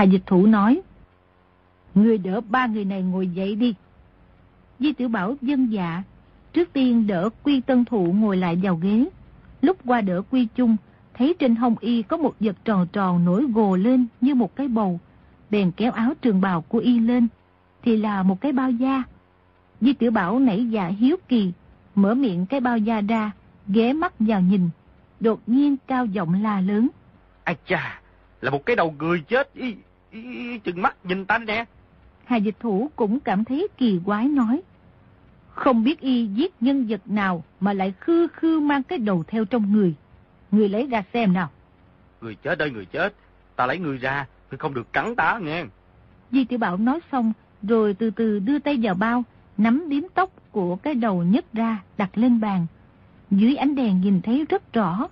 Hà dịch thủ nói, Người đỡ ba người này ngồi dậy đi. Di tiểu Bảo dân dạ, trước tiên đỡ Quy Tân Thụ ngồi lại vào ghế. Lúc qua đỡ Quy Chung, thấy trên hông y có một vật tròn tròn nổi gồ lên như một cái bầu. Bèn kéo áo trường bào của y lên, thì là một cái bao da. Di tiểu Bảo nảy dạ hiếu kỳ, mở miệng cái bao da ra, ghé mắt vào nhìn. Đột nhiên cao giọng la lớn. Ai chà, là một cái đầu người chết, y, chừng mắt nhìn ta nè. Hà dịch thủ cũng cảm thấy kỳ quái nói. Không biết y giết nhân vật nào mà lại khư khư mang cái đầu theo trong người. Người lấy ra xem nào. Người chết ơi người chết, ta lấy người ra, thì không được cắn ta nghe. Di tiểu Bảo nói xong, rồi từ từ đưa tay vào bao, nắm điếm tóc của cái đầu nhấc ra, đặt lên bàn. Dưới ánh đèn nhìn thấy rất rõ.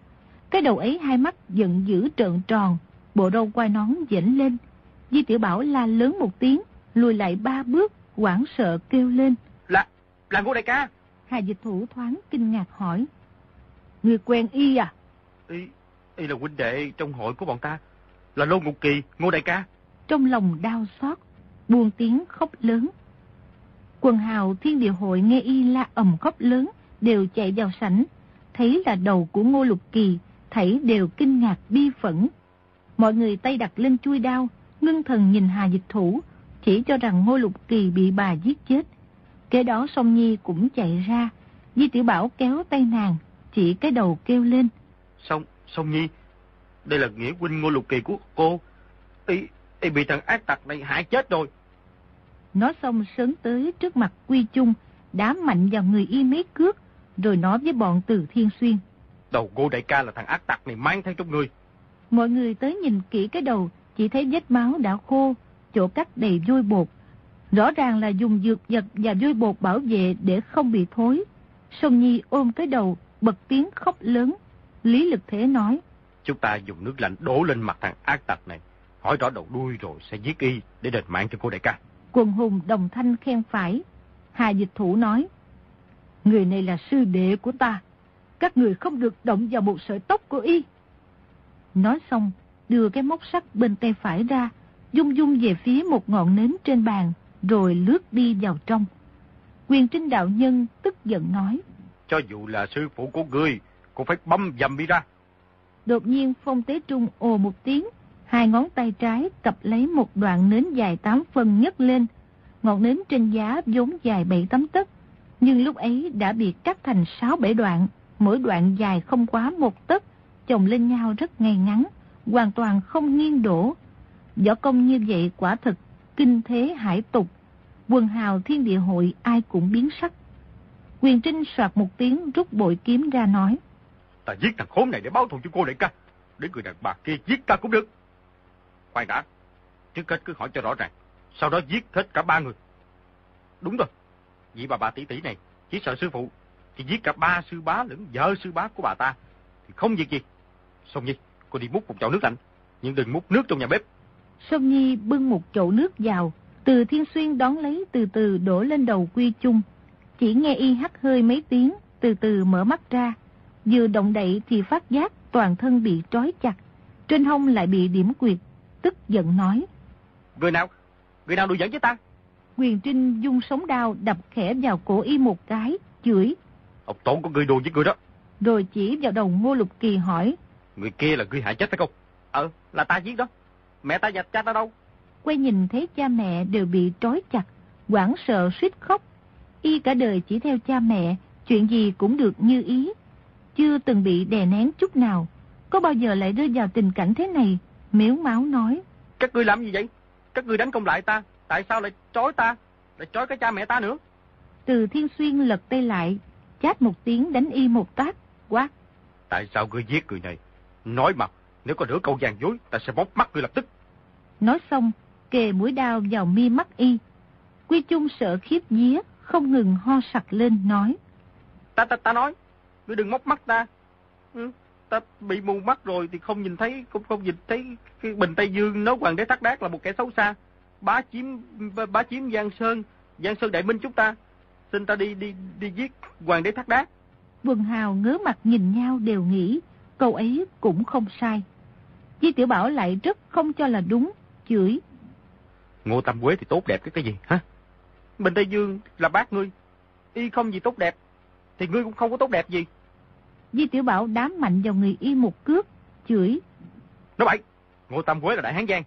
Cái đầu ấy hai mắt giận dữ trợn tròn, bộ râu quai nón dễn lên. Di tiểu Bảo la lớn một tiếng, lùi lại ba bước, quảng sợ kêu lên. Là, là ngô đại ca. Hà dịch thủ thoáng kinh ngạc hỏi. Người quen y à? Y, y là huynh đệ trong hội của bọn ta. Là Lô Ngục Kỳ, ngô đại ca. Trong lòng đau xót, buông tiếng khóc lớn. Quần hào thiên địa hội nghe y la ầm khóc lớn, đều chạy vào sảnh. Thấy là đầu của ngô lục kỳ, thảy đều kinh ngạc bi phẫn. Mọi người tay đặt lên chui đao, ngưng thần nhìn Hà Dịch Thủ, chỉ cho rằng Ngô Lục Kỳ bị bà giết chết. Kế đó Song Nhi cũng chạy ra, Di Tiểu Bảo kéo tay nàng, chỉ cái đầu kêu lên. Song, Song Nhi, đây là nghĩa huynh Ngô Lục Kỳ của cô. Y, y bị thằng ác tặc này hại chết rồi. Nói xong sớm tới trước mặt Quy Chung, đám mạnh vào người y mấy cước, rồi nói với bọn từ Thiên Xuyên. Đầu cô đại ca là thằng ác tặc này mang theo trong người. Mọi người tới nhìn kỹ cái đầu, chỉ thấy vết máu đã khô, chỗ cắt đầy vôi bột. Rõ ràng là dùng dược vật và vôi bột bảo vệ để không bị thối. Sông Nhi ôm cái đầu, bật tiếng khóc lớn. Lý Lực Thế nói. Chúng ta dùng nước lạnh đổ lên mặt thằng ác tặc này. Hỏi rõ đầu đuôi rồi sẽ giết y để đền mạng cho cô đại ca. Quần hùng đồng thanh khen phải. Hà Dịch Thủ nói. Người này là sư đệ của ta. Các người không được động vào một sợi tóc của y. Nói xong, đưa cái móc sắt bên tay phải ra, dung dung về phía một ngọn nến trên bàn, rồi lướt đi vào trong. Quyền trinh đạo nhân tức giận nói. Cho dù là sư phụ của ngươi, cũng phải băm dầm đi ra. Đột nhiên Phong Tế Trung ồ một tiếng, hai ngón tay trái cặp lấy một đoạn nến dài tám phân nhấc lên. Ngọn nến trên giá vốn dài bảy tấm tấc, nhưng lúc ấy đã bị cắt thành sáu bảy đoạn, mỗi đoạn dài không quá một tấc, chồng lên nhau rất ngay ngắn, hoàn toàn không nghiêng đổ. Võ công như vậy quả thật kinh thế hải tục. Quần hào thiên địa hội ai cũng biến sắc. Quyền Trinh soạt một tiếng rút bội kiếm ra nói. Ta giết thằng khốn này để báo thù cho cô đại ca. Để người đàn bà kia giết ta cũng được. Khoan đã. Trước hết cứ hỏi cho rõ ràng. Sau đó giết hết cả ba người. Đúng rồi. Vị bà bà tỷ tỷ này chỉ sợ sư phụ. Thì giết cả ba sư bá lẫn vợ sư bá của bà ta. Thì không việc gì. Xong nhi, cô đi múc một chậu nước lạnh. Nhưng đừng múc nước trong nhà bếp. Sông Nhi bưng một chậu nước vào, từ Thiên Xuyên đón lấy từ từ đổ lên đầu Quy Chung. Chỉ nghe y hắt hơi mấy tiếng, từ từ mở mắt ra. Vừa động đậy thì phát giác toàn thân bị trói chặt. Trên hông lại bị điểm quyệt, tức giận nói. Người nào? Người nào đùa dẫn với ta? Quyền Trinh dung sống đao đập khẽ vào cổ y một cái, chửi. Ông Tổn có người đùa với người đó. Rồi chỉ vào đầu Ngô Lục Kỳ hỏi. Người kia là người hại chết phải không? Ờ, là ta giết đó. Mẹ ta và cha ta đâu? Quay nhìn thấy cha mẹ đều bị trói chặt, quảng sợ suýt khóc. Y cả đời chỉ theo cha mẹ, chuyện gì cũng được như ý. Chưa từng bị đè nén chút nào. Có bao giờ lại rơi vào tình cảnh thế này? Miếu máu nói. Các ngươi làm gì vậy? Các ngươi đánh công lại ta. Tại sao lại trói ta? Lại trói cái cha mẹ ta nữa? Từ Thiên Xuyên lật tay lại, chát một tiếng đánh y một tác, quát. Tại sao ngươi giết người này? Nói mà, nếu có nửa câu gian dối, ta sẽ bóp mắt ngươi lập tức. Nói xong, kề mũi đao vào mi mắt y. Quy Chung sợ khiếp vía, không ngừng ho sặc lên, nói. Ta, ta, ta nói, ngươi đừng móc mắt ta. Ừ, ta bị mù mắt rồi thì không nhìn thấy, không không nhìn thấy cái Bình Tây Dương nói hoàng đế Thác Đát là một kẻ xấu xa. Bá chiếm, bá chiếm Giang Sơn, Giang Sơn đại minh chúng ta. Xin ta đi, đi, đi giết hoàng đế Thác Đát. Quần hào ngớ mặt nhìn nhau đều nghĩ, câu ấy cũng không sai. Di Tiểu Bảo lại rất không cho là đúng, chửi. Ngô Tam Quế thì tốt đẹp cái cái gì, hả? Bình Tây Dương là bác ngươi, y không gì tốt đẹp, thì ngươi cũng không có tốt đẹp gì. Di Tiểu Bảo đám mạnh vào người y một cước, chửi. Nói bậy, Ngô Tam Quế là đại hán giang,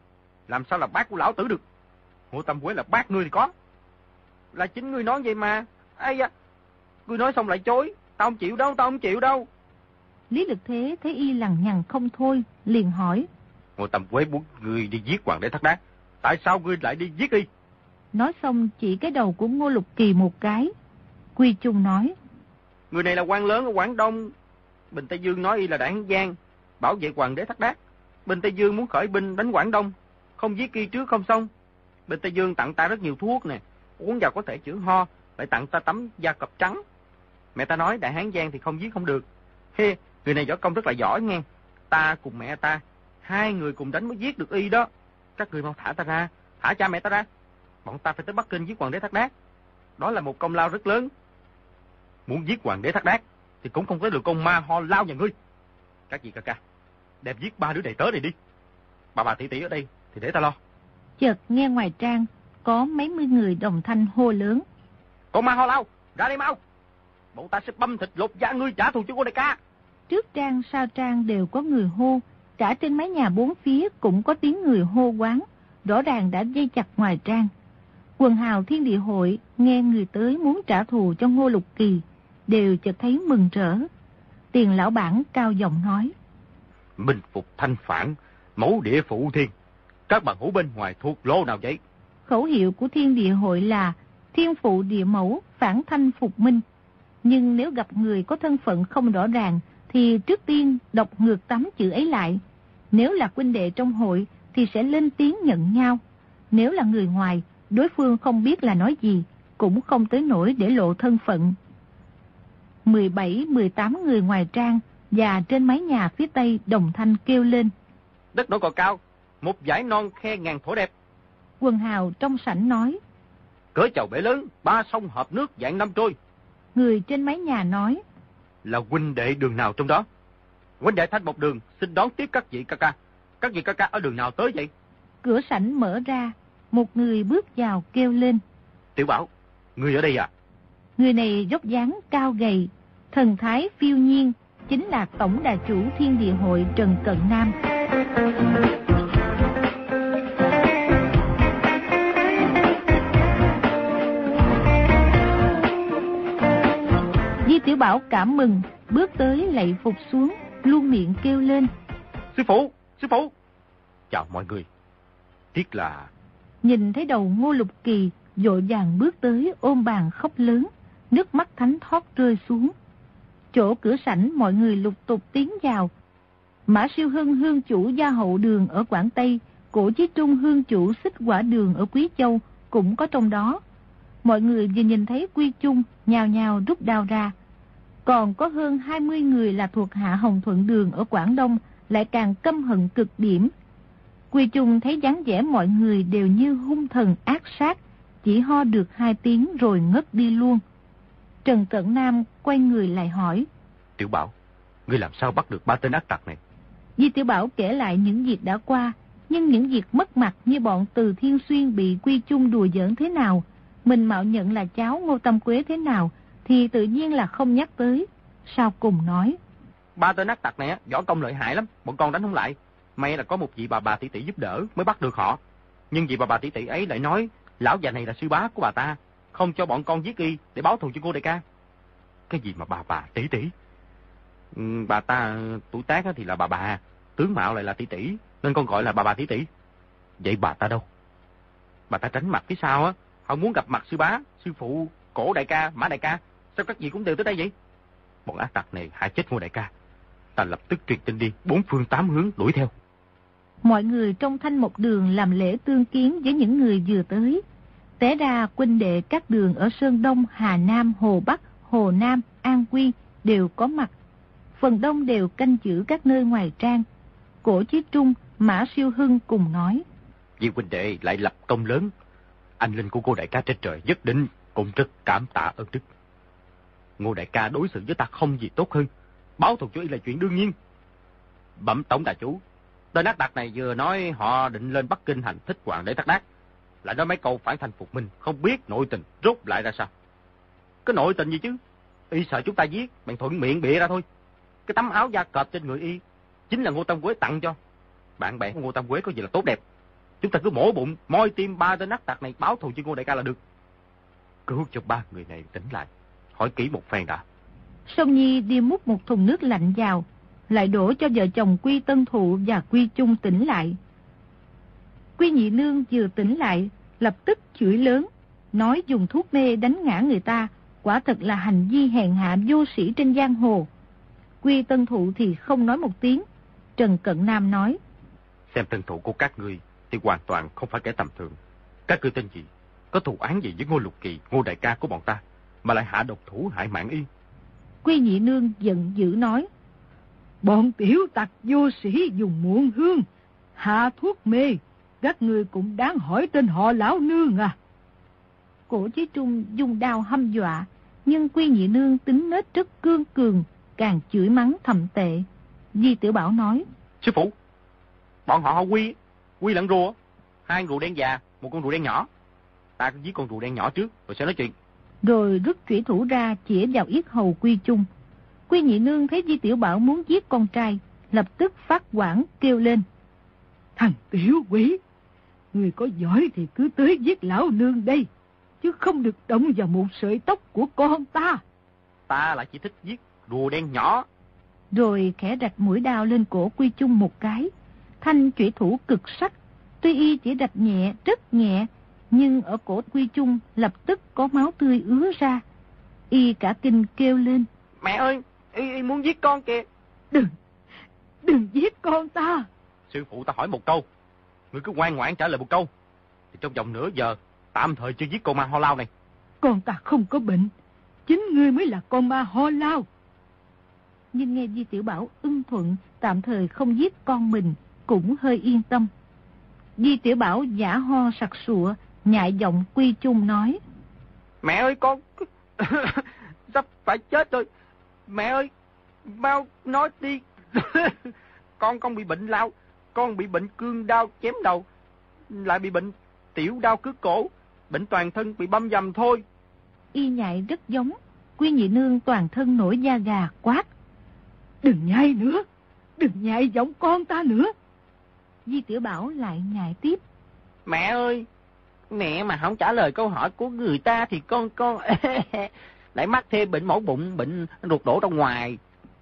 làm sao là bác của lão tử được? Ngô Tam Quế là bác ngươi thì có. Là chính ngươi nói vậy mà. Ây da, ngươi nói xong lại chối, tao không chịu đâu, tao không chịu đâu. Lý Lực Thế thấy y lằng nhằng không thôi, liền hỏi. Ngô Tam Quế muốn ngươi đi giết hoàng đế thất đát. Tại sao ngươi lại đi giết y? Nói xong chỉ cái đầu của Ngô Lục Kỳ một cái. Quy Trung nói. Người này là quan lớn ở Quảng Đông. Bình Tây Dương nói y là đại hán giang, bảo vệ hoàng đế thất đát. Bình Tây Dương muốn khởi binh đánh Quảng Đông, không giết y trước không xong. Bình Tây Dương tặng ta rất nhiều thuốc nè, uống vào có thể chữa ho, lại tặng ta tấm da cọp trắng. Mẹ ta nói đại hán giang thì không giết không được. Hê, người này võ công rất là giỏi nghe. Ta cùng mẹ ta, hai người cùng đánh mới giết được y đó. Các người mau thả ta ra, thả cha mẹ ta ra. Bọn ta phải tới Bắc Kinh giết hoàng đế Thác Đát. Đó là một công lao rất lớn. Muốn giết hoàng đế Thác Đát thì cũng không tới được con ma ho lao nhà ngươi. Các gì ca ca, đẹp giết ba đứa đầy tớ này đi. Bà bà tỷ tỷ ở đây thì để ta lo. Chợt nghe ngoài trang có mấy mươi người đồng thanh hô lớn. Con ma ho lao, ra đây mau. Bọn ta sẽ băm thịt lột da ngươi trả thù cho cô đại ca. Trước trang sau trang đều có người hô, cả trên mái nhà bốn phía cũng có tiếng người hô quán, rõ ràng đã dây chặt ngoài trang. Quần hào thiên địa hội nghe người tới muốn trả thù cho Ngô Lục Kỳ, đều chợt thấy mừng rỡ. Tiền lão bản cao giọng nói. Minh phục thanh phản, mẫu địa phụ thiên. Các bạn ngủ bên ngoài thuộc lô nào vậy? Khẩu hiệu của thiên địa hội là thiên phụ địa mẫu, phản thanh phục minh. Nhưng nếu gặp người có thân phận không rõ ràng, thì trước tiên đọc ngược tấm chữ ấy lại. Nếu là huynh đệ trong hội, thì sẽ lên tiếng nhận nhau. Nếu là người ngoài, đối phương không biết là nói gì, cũng không tới nổi để lộ thân phận. 17-18 người ngoài trang và trên mái nhà phía tây đồng thanh kêu lên. Đất đổ cò cao, một dải non khe ngàn thổ đẹp. Quần hào trong sảnh nói. Cỡ chầu bể lớn, ba sông hợp nước dạng năm trôi. Người trên mái nhà nói. Là huynh đệ đường nào trong đó? Huynh đệ thanh một đường, xin đón tiếp các vị ca ca. Các vị ca ca ở đường nào tới vậy? Cửa sảnh mở ra, một người bước vào kêu lên. Tiểu Bảo, người ở đây à? Người này dốc dáng cao gầy, thần thái phiêu nhiên, chính là Tổng Đà Chủ Thiên Địa Hội Trần Cận Nam. Tiểu Bảo cảm mừng, bước tới lạy phục xuống, luôn miệng kêu lên. Sư phụ, sư phụ. Chào mọi người. Tiếc là... Nhìn thấy đầu ngô lục kỳ, dội vàng bước tới ôm bàn khóc lớn, nước mắt thánh thoát rơi xuống. Chỗ cửa sảnh mọi người lục tục tiến vào. Mã siêu hưng hương chủ gia hậu đường ở Quảng Tây, cổ chí trung hương chủ xích quả đường ở Quý Châu cũng có trong đó. Mọi người vừa nhìn thấy quy chung, nhào nhào rút đao ra. Còn có hơn 20 người là thuộc hạ Hồng Thuận Đường ở Quảng Đông lại càng căm hận cực điểm. Quy chung thấy dáng vẻ mọi người đều như hung thần ác sát, chỉ ho được hai tiếng rồi ngất đi luôn. Trần Cận Nam quay người lại hỏi. Tiểu Bảo, ngươi làm sao bắt được ba tên ác tặc này? Di Tiểu Bảo kể lại những việc đã qua, nhưng những việc mất mặt như bọn Từ Thiên Xuyên bị Quy chung đùa giỡn thế nào, mình mạo nhận là cháu Ngô Tâm Quế thế nào, thì tự nhiên là không nhắc tới. Sau cùng nói. Ba tên ác tặc này võ công lợi hại lắm, bọn con đánh không lại. May là có một vị bà bà tỷ tỷ giúp đỡ mới bắt được họ. Nhưng vị bà bà tỷ tỷ ấy lại nói, lão già này là sư bá của bà ta, không cho bọn con giết y để báo thù cho cô đại ca. Cái gì mà bà bà tỷ tỷ? Ừ, bà ta tuổi tác thì là bà bà, tướng mạo lại là tỷ tỷ, nên con gọi là bà bà tỷ tỷ. Vậy bà ta đâu? Bà ta tránh mặt phía sau á, không muốn gặp mặt sư bá, sư phụ, cổ đại ca, mã đại ca. Sao các vị cũng đều tới đây vậy? Bọn ác tặc này hại chết ngô đại ca. Ta lập tức truyền tin đi, bốn phương tám hướng đuổi theo. Mọi người trong thanh một đường làm lễ tương kiến với những người vừa tới. Té ra quân đệ các đường ở Sơn Đông, Hà Nam, Hồ Bắc, Hồ Nam, An Quy đều có mặt. Phần đông đều canh giữ các nơi ngoài trang. Cổ Chí Trung, Mã Siêu Hưng cùng nói. Vì huynh đệ lại lập công lớn. Anh linh của cô đại ca trên trời nhất định cũng rất cảm tạ ơn đức. Ngô đại ca đối xử với ta không gì tốt hơn. Báo thù cho y là chuyện đương nhiên. Bẩm tổng đại chủ, tên ác đạt này vừa nói họ định lên Bắc Kinh hành thích hoàng để tắc đát. Lại nói mấy câu phản thành phục minh, không biết nội tình rốt lại ra sao. Cái nội tình gì chứ? Y sợ chúng ta giết, bạn thuận miệng bịa ra thôi. Cái tấm áo da cọp trên người Y chính là Ngô Tâm Quế tặng cho. Bạn bè của Ngô Tâm Quế có gì là tốt đẹp. Chúng ta cứ mổ bụng, moi tim ba tên ác tạc này báo thù cho Ngô Đại ca là được. Cứu cho ba người này tỉnh lại. Hỏi kỹ một phen đã. Sông Nhi đi múc một thùng nước lạnh vào, lại đổ cho vợ chồng Quy Tân Thụ và Quy Trung tỉnh lại. Quy Nhị Nương vừa tỉnh lại, lập tức chửi lớn, nói dùng thuốc mê đánh ngã người ta, quả thật là hành vi hèn hạ vô sĩ trên giang hồ. Quy Tân Thụ thì không nói một tiếng. Trần Cận Nam nói. Xem thân thủ của các ngươi thì hoàn toàn không phải kẻ tầm thường. Các ngươi tên gì? Có thù án gì với Ngô Lục Kỳ, Ngô Đại Ca của bọn ta, mà lại hạ độc thủ hại mạng y? Quy Nhị Nương giận dữ nói. Bọn tiểu tặc vô sĩ dùng muộn hương, hạ thuốc mê, các người cũng đáng hỏi tên họ lão nương à. Cổ chí trung dùng đao hâm dọa, nhưng Quy Nhị Nương tính nết rất cương cường, càng chửi mắng thầm tệ. Di Tiểu Bảo nói. Sư phụ, bọn họ họ Quy, Quy lẫn rùa, hai rùa đen già, một con rùa đen nhỏ. Ta cứ giết con rùa đen nhỏ trước, rồi sẽ nói chuyện. Rồi rút chủy thủ ra chĩa vào yết hầu Quy Trung. Quy Nhị Nương thấy Di Tiểu Bảo muốn giết con trai, lập tức phát quản kêu lên. Thằng tiểu quỷ, người có giỏi thì cứ tới giết lão nương đây, chứ không được động vào một sợi tóc của con ta. Ta lại chỉ thích giết rùa đen nhỏ. Rồi khẽ rạch mũi đao lên cổ Quy Trung một cái. Thanh chủy thủ cực sắc, tuy y chỉ rạch nhẹ, rất nhẹ, nhưng ở cổ Quy Trung lập tức có máu tươi ứa ra. Y cả kinh kêu lên. Mẹ ơi, y, y muốn giết con kìa. Đừng, đừng giết con ta. Sư phụ ta hỏi một câu, ngươi cứ ngoan ngoãn trả lời một câu. Thì trong vòng nửa giờ, tạm thời chưa giết con ma ho lao này. Con ta không có bệnh, chính ngươi mới là con ma ho lao. Nhưng nghe Di Tiểu Bảo ưng thuận tạm thời không giết con mình, cũng hơi yên tâm. Di Tiểu Bảo giả ho sặc sụa, nhại giọng quy chung nói. Mẹ ơi con, sắp phải chết rồi. Mẹ ơi, mau nói đi. con con bị bệnh lao, con bị bệnh cương đau chém đầu, lại bị bệnh tiểu đau cước cổ, bệnh toàn thân bị băm dầm thôi. Y nhại rất giống, quy nhị nương toàn thân nổi da gà quát. Đừng nhai nữa, đừng nhai giọng con ta nữa. Di Tiểu Bảo lại nhại tiếp. Mẹ ơi, mẹ mà không trả lời câu hỏi của người ta thì con con lại mắc thêm bệnh mổ bụng, bệnh ruột đổ ra ngoài.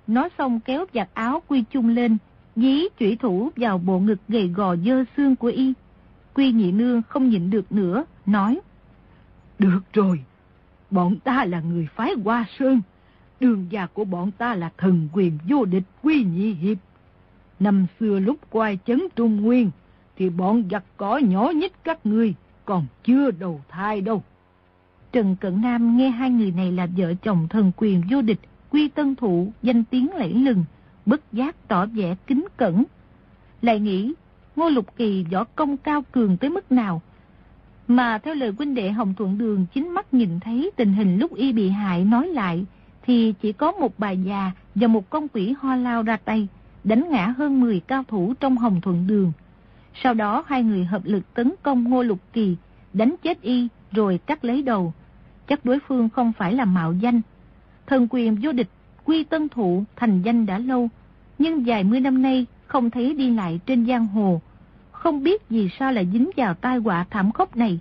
Nói xong kéo giặt áo quy chung lên, dí chủy thủ vào bộ ngực gầy gò dơ xương của y. Quy nhị nương không nhịn được nữa, nói. Được rồi, bọn ta là người phái Hoa Sơn. Đường già của bọn ta là thần quyền vô địch Quy nhị hiệp. Năm xưa lúc quay chấn Trung Nguyên, thì bọn giặc cỏ nhỏ nhất các ngươi còn chưa đầu thai đâu. Trần Cận Nam nghe hai người này là vợ chồng thần quyền vô địch, quy tân thụ, danh tiếng lẫy lừng, bất giác tỏ vẻ kính cẩn. Lại nghĩ, Ngô Lục Kỳ võ công cao cường tới mức nào? Mà theo lời huynh đệ Hồng Thuận Đường chính mắt nhìn thấy tình hình lúc y bị hại nói lại, thì chỉ có một bà già và một con quỷ ho lao ra tay, đánh ngã hơn 10 cao thủ trong Hồng Thuận Đường. Sau đó hai người hợp lực tấn công Ngô Lục Kỳ, đánh chết y rồi cắt lấy đầu. Chắc đối phương không phải là mạo danh. Thần quyền vô địch, quy tân thụ thành danh đã lâu, nhưng vài mươi năm nay không thấy đi lại trên giang hồ. Không biết vì sao lại dính vào tai họa thảm khốc này.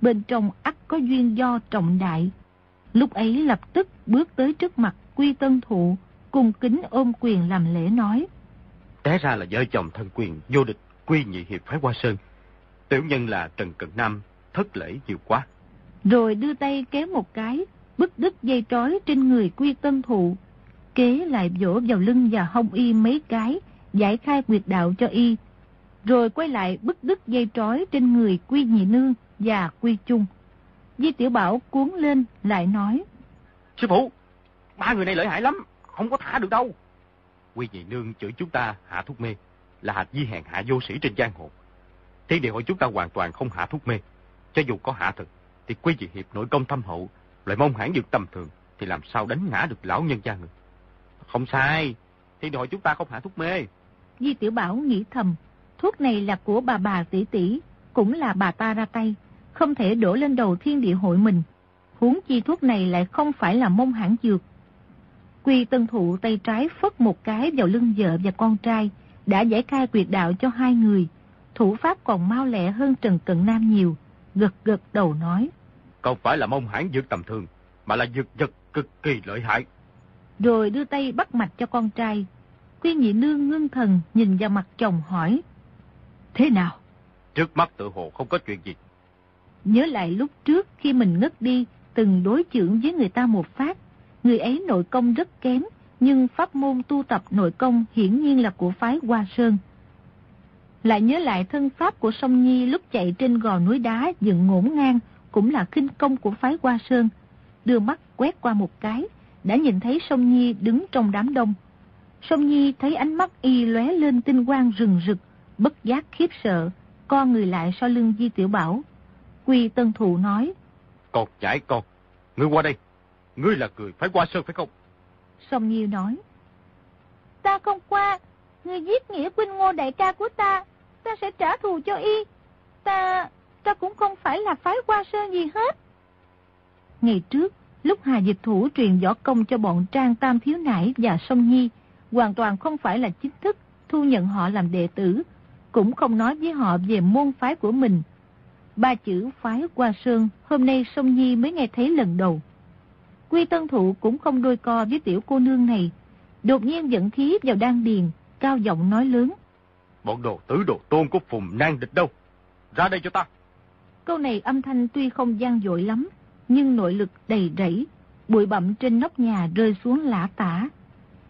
Bên trong ắt có duyên do trọng đại. Lúc ấy lập tức bước tới trước mặt quy tân thụ, cùng kính ôm quyền làm lễ nói. Té ra là vợ chồng thân quyền vô địch quy nhị hiệp phái Hoa Sơn. Tiểu nhân là Trần Cận Nam, thất lễ nhiều quá. Rồi đưa tay kéo một cái, bức đứt dây trói trên người quy tân thụ. kế lại vỗ vào lưng và hông y mấy cái, giải khai quyệt đạo cho y. Rồi quay lại bức đứt dây trói trên người Quy Nhị Nương và Quy Trung. Di Tiểu Bảo cuốn lên lại nói. Sư phụ, ba người này lợi hại lắm, không có thả được đâu. Quy Nhị Nương chửi chúng ta hạ thuốc mê, là hạt di hèn hạ vô sĩ trên giang hồ. Thiên địa hội chúng ta hoàn toàn không hạ thuốc mê. Cho dù có hạ thực, thì Quy Dị Hiệp nội công thâm hậu, loại mong hãn dược tầm thường, thì làm sao đánh ngã được lão nhân gia người. Không sai, thiên địa hội chúng ta không hạ thuốc mê. Di Tiểu Bảo nghĩ thầm, thuốc này là của bà bà tỷ tỷ, cũng là bà ta ra tay, không thể đổ lên đầu thiên địa hội mình. Huống chi thuốc này lại không phải là mông hãn dược. Quy tân thụ tay trái phất một cái vào lưng vợ và con trai, đã giải khai quyệt đạo cho hai người. Thủ pháp còn mau lẹ hơn Trần Cận Nam nhiều, gật gật đầu nói. Không phải là mông hãn dược tầm thường, mà là dược vật cực kỳ lợi hại. Rồi đưa tay bắt mạch cho con trai. Quy nhị nương ngưng thần nhìn vào mặt chồng hỏi. Thế nào? Trước mắt tự hồ không có chuyện gì. Nhớ lại lúc trước khi mình ngất đi, từng đối chưởng với người ta một phát. Người ấy nội công rất kém, nhưng pháp môn tu tập nội công hiển nhiên là của phái Hoa Sơn. Lại nhớ lại thân pháp của Song Nhi lúc chạy trên gò núi đá dựng ngổn ngang, cũng là kinh công của phái Hoa Sơn. Đưa mắt quét qua một cái, đã nhìn thấy Song Nhi đứng trong đám đông. Song Nhi thấy ánh mắt y lóe lên tinh quang rừng rực, bất giác khiếp sợ, co người lại sau lưng Di Tiểu Bảo. Quy Tân Thụ nói, Cột giải con, ngươi qua đây, ngươi là người phái Hoa sơn phải không? Song Nhiêu nói, Ta không qua, người giết nghĩa huynh ngô đại ca của ta, ta sẽ trả thù cho y. Ta, ta cũng không phải là phái qua sơn gì hết. Ngày trước, lúc Hà Dịch Thủ truyền võ công cho bọn Trang Tam Thiếu Nải và Song Nhi, hoàn toàn không phải là chính thức thu nhận họ làm đệ tử, cũng không nói với họ về môn phái của mình. Ba chữ phái qua sơn hôm nay Song Nhi mới nghe thấy lần đầu. Quy Tân Thụ cũng không đôi co với tiểu cô nương này, đột nhiên dẫn khí vào đan điền, cao giọng nói lớn. Bọn đồ tứ đồ tôn của Phùng nan địch đâu? Ra đây cho ta. Câu này âm thanh tuy không gian dội lắm, nhưng nội lực đầy rẫy, bụi bặm trên nóc nhà rơi xuống lã tả.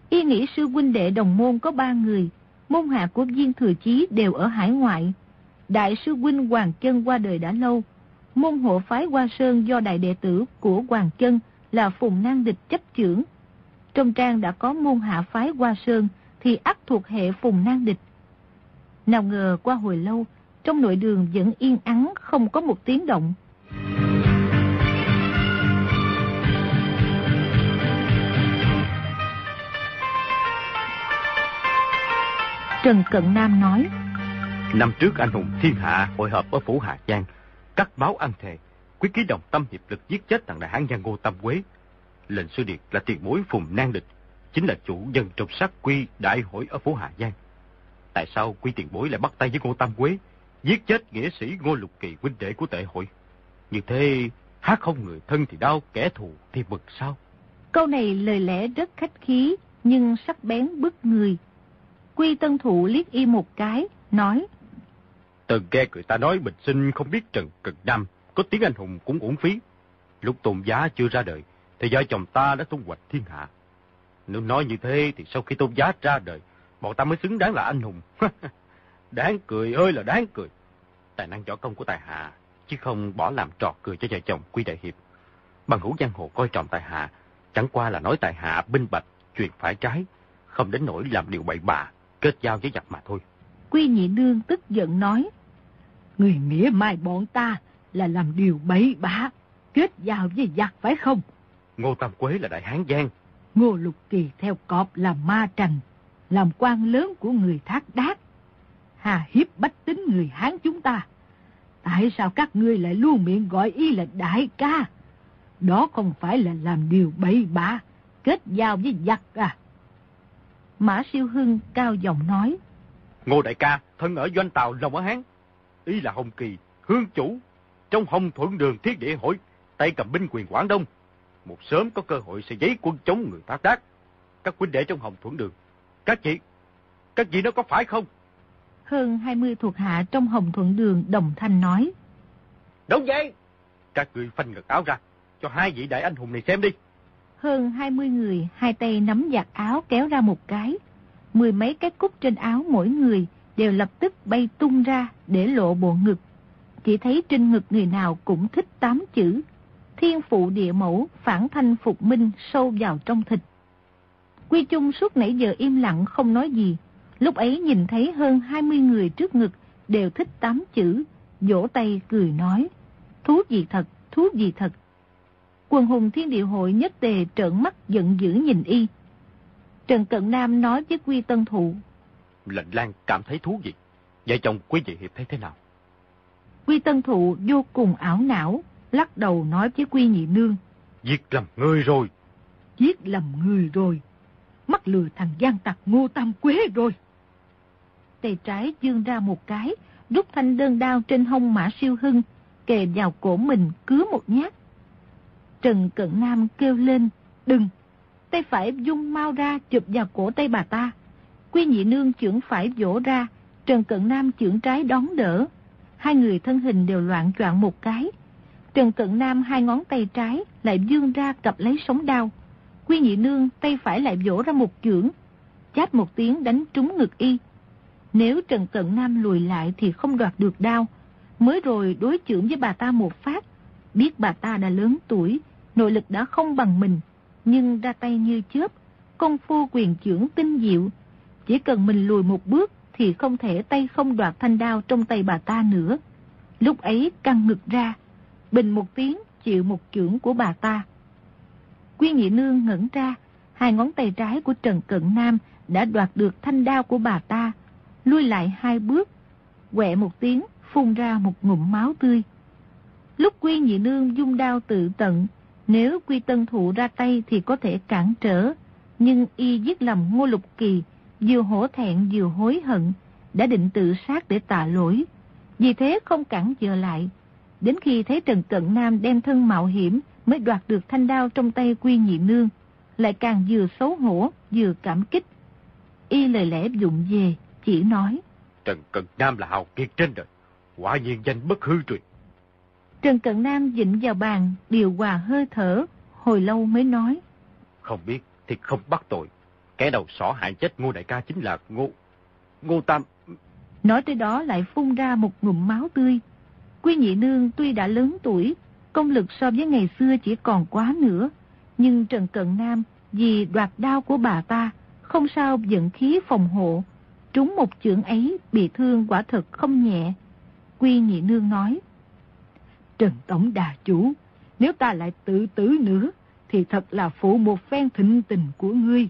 Y nghĩ sư huynh đệ đồng môn có ba người, môn hạ của viên thừa chí đều ở hải ngoại. Đại sư huynh Hoàng Chân qua đời đã lâu, môn hộ phái Hoa Sơn do đại đệ tử của Hoàng Chân là Phùng nang Địch chấp trưởng. Trong trang đã có môn hạ phái Hoa Sơn thì ắt thuộc hệ Phùng nang Địch. Nào ngờ qua hồi lâu, trong nội đường vẫn yên ắng không có một tiếng động. Trần Cận Nam nói, Năm trước anh hùng thiên hạ hội hợp ở phủ Hà Giang, cắt báo ăn thề, quyết ký đồng tâm hiệp lực giết chết thằng đại hán Giang Ngô Tâm Quế. Lệnh sư điệt là tiền bối Phùng Nan Địch, chính là chủ dân trong sát quy đại hội ở phủ Hà Giang. Tại sao quy tiền bối lại bắt tay với Ngô Tâm Quế, giết chết nghĩa sĩ Ngô Lục Kỳ huynh đệ của tệ hội? Như thế, hát không người thân thì đau, kẻ thù thì bực sao? Câu này lời lẽ rất khách khí, nhưng sắc bén bức người. Quy Tân Thụ liếc y một cái, nói. Từng nghe người ta nói bình sinh không biết Trần Cực Nam, có tiếng anh hùng cũng uổng phí. Lúc tôn giá chưa ra đời, thì vợ chồng ta đã tung hoạch thiên hạ. Nếu nói như thế thì sau khi tôn giá ra đời, bọn ta mới xứng đáng là anh hùng. đáng cười ơi là đáng cười. Tài năng võ công của tài hạ, chứ không bỏ làm trò cười cho vợ chồng Quy Đại Hiệp. Bằng hữu giang hồ coi trọng tài hạ, chẳng qua là nói tài hạ binh bạch, chuyện phải trái, không đến nỗi làm điều bậy bạ, kết giao với giặc mà thôi. Quy nhị nương tức giận nói. Người mỉa mai bọn ta là làm điều bậy bạ, kết giao với giặc phải không? Ngô Tam Quế là đại hán giang. Ngô Lục Kỳ theo cọp là ma trành, làm quan lớn của người thác đát. Hà hiếp bách tính người Hán chúng ta. Tại sao các ngươi lại luôn miệng gọi y là đại ca? Đó không phải là làm điều bậy bạ, kết giao với giặc à. Mã Siêu Hưng cao giọng nói. Ngô đại ca, thân ở doanh tàu lòng ở Hán. Ý là Hồng Kỳ, hương chủ, trong hồng thuận đường thiết địa hội, tay cầm binh quyền Quảng Đông. Một sớm có cơ hội sẽ giấy quân chống người thác đát. Các huynh đệ trong hồng thuận đường. Các chị, các chị nó có phải không? Hơn 20 thuộc hạ trong hồng thuận đường đồng thanh nói. Đúng vậy. Các người phanh ngực áo ra, cho hai vị đại anh hùng này xem đi. Hơn 20 người, hai tay nắm giặt áo kéo ra một cái. Mười mấy cái cúc trên áo mỗi người đều lập tức bay tung ra để lộ bộ ngực. Chỉ thấy trên ngực người nào cũng thích tám chữ. Thiên phụ địa mẫu, phản thanh phục minh sâu vào trong thịt. Quy chung suốt nãy giờ im lặng không nói gì. Lúc ấy nhìn thấy hơn 20 người trước ngực đều thích tám chữ, vỗ tay cười nói. Thú gì thật, thú gì thật. Quần hùng thiên địa hội nhất tề trợn mắt giận dữ nhìn y. Trần Cận Nam nói với Quy Tân Thụ. Lệnh Lan cảm thấy thú gì? Vợ chồng quý vị hiệp thấy thế nào? Quy Tân Thụ vô cùng ảo não, lắc đầu nói với Quy Nhị Nương. Giết lầm người rồi. Giết lầm người rồi. Mắc lừa thằng gian tặc ngô tam quế rồi. Tay trái dương ra một cái, rút thanh đơn đao trên hông mã siêu hưng, kề vào cổ mình cứa một nhát. Trần Cận Nam kêu lên, đừng. Tay phải dung mau ra chụp vào cổ tay bà ta. Quy nhị nương trưởng phải vỗ ra, Trần Cận Nam trưởng trái đón đỡ. Hai người thân hình đều loạn choạng một cái. Trần Cận Nam hai ngón tay trái lại dương ra cặp lấy sống đao. Quy nhị nương tay phải lại vỗ ra một chưởng. Chát một tiếng đánh trúng ngực y. Nếu Trần Cận Nam lùi lại thì không đoạt được đao. Mới rồi đối chưởng với bà ta một phát. Biết bà ta đã lớn tuổi, nội lực đã không bằng mình, nhưng ra tay như chớp, công phu quyền trưởng tinh diệu. Chỉ cần mình lùi một bước thì không thể tay không đoạt thanh đao trong tay bà ta nữa. Lúc ấy căng ngực ra, bình một tiếng chịu một chưởng của bà ta. Quy Nhị Nương ngẩn ra, hai ngón tay trái của Trần Cận Nam đã đoạt được thanh đao của bà ta, lui lại hai bước, quẹ một tiếng, phun ra một ngụm máu tươi. Lúc Quy Nhị Nương dung đao tự tận, nếu Quy Tân Thụ ra tay thì có thể cản trở, nhưng y giết lầm Ngô Lục Kỳ, vừa hổ thẹn vừa hối hận, đã định tự sát để tạ lỗi. Vì thế không cản trở lại. Đến khi thấy Trần Cận Nam đem thân mạo hiểm mới đoạt được thanh đao trong tay Quy Nhị Nương, lại càng vừa xấu hổ vừa cảm kích. Y lời lẽ dụng về, chỉ nói. Trần Cận Nam là hào kiệt trên đời, quả nhiên danh bất hư truyền. Trần Cận Nam dịnh vào bàn, điều hòa hơi thở, hồi lâu mới nói. Không biết thì không bắt tội. Kẻ đầu sỏ hại chết ngô đại ca chính là ngô... Ngô Tam... Nói tới đó lại phun ra một ngụm máu tươi. Quy nhị nương tuy đã lớn tuổi, công lực so với ngày xưa chỉ còn quá nữa. Nhưng Trần Cận Nam vì đoạt đao của bà ta, không sao giận khí phòng hộ. Trúng một chưởng ấy bị thương quả thật không nhẹ. Quy nhị nương nói. Trần Tổng Đà Chủ, nếu ta lại tự tử nữa, thì thật là phụ một phen thịnh tình của ngươi.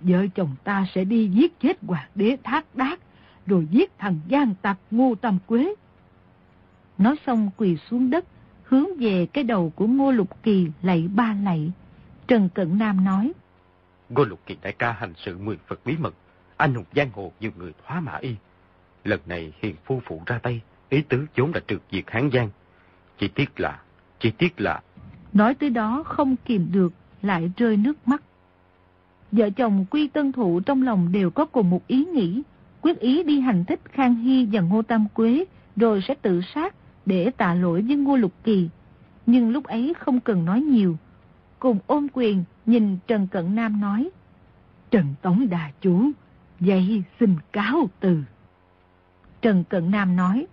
Vợ chồng ta sẽ đi giết chết hoàng đế thác đát, rồi giết thằng gian tặc Ngô Tam Quế. Nói xong quỳ xuống đất, hướng về cái đầu của Ngô Lục Kỳ lạy ba lạy. Trần Cận Nam nói. Ngô Lục Kỳ đại ca hành sự mười Phật bí mật, anh hùng giang hồ nhiều người thoá mã y. Lần này hiền phu phụ ra tay, ý tứ vốn là trượt diệt Hán Giang. Chỉ tiếc là, chỉ tiếc là... Nói tới đó không kìm được, lại rơi nước mắt. Vợ chồng Quy Tân Thụ trong lòng đều có cùng một ý nghĩ, quyết ý đi hành thích Khang Hy và Ngô Tam Quế, rồi sẽ tự sát để tạ lỗi với Ngô Lục Kỳ. Nhưng lúc ấy không cần nói nhiều. Cùng ôm quyền nhìn Trần Cận Nam nói. Trần Tổng Đà Chủ, vậy xin cáo từ. Trần Cận Nam nói.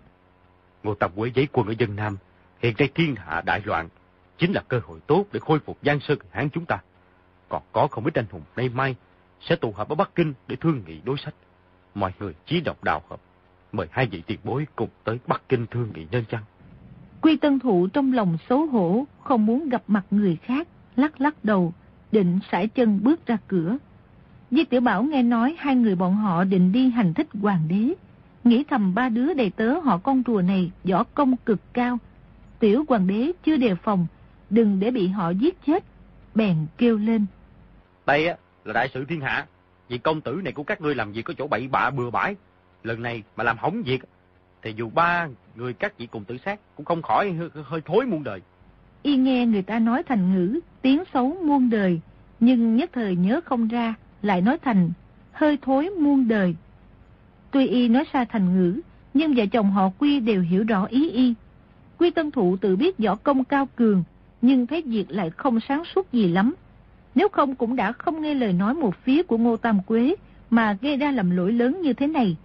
Ngô Tam Quế giấy quân ở dân Nam, hiện nay thiên hạ đại loạn, chính là cơ hội tốt để khôi phục Giang Sơn Hán chúng ta. Còn có không ít anh hùng nay mai sẽ tụ họp ở Bắc Kinh để thương nghị đối sách. Mọi người chỉ độc đào hợp. Mời hai vị tiền bối cùng tới Bắc Kinh thương nghị nên chăng? Quy Tân Thụ trong lòng xấu hổ, không muốn gặp mặt người khác, lắc lắc đầu, định sải chân bước ra cửa. Di Tiểu Bảo nghe nói hai người bọn họ định đi hành thích hoàng đế. Nghĩ thầm ba đứa đầy tớ họ con rùa này võ công cực cao. Tiểu hoàng đế chưa đề phòng, đừng để bị họ giết chết. Bèn kêu lên. Đây á, là đại sự thiên hạ. Vì công tử này của các ngươi làm gì có chỗ bậy bạ bừa bãi. Lần này mà làm hỏng việc, thì dù ba người các vị cùng tự sát cũng không khỏi hơi, hơi thối muôn đời. Y nghe người ta nói thành ngữ, tiếng xấu muôn đời, nhưng nhất thời nhớ không ra, lại nói thành hơi thối muôn đời. Tuy Y nói xa thành ngữ, nhưng vợ chồng họ Quy đều hiểu rõ ý Y. Quy Tân Thụ tự biết võ công cao cường, nhưng thấy việc lại không sáng suốt gì lắm. Nếu không cũng đã không nghe lời nói một phía của Ngô Tam Quế mà gây ra lầm lỗi lớn như thế này.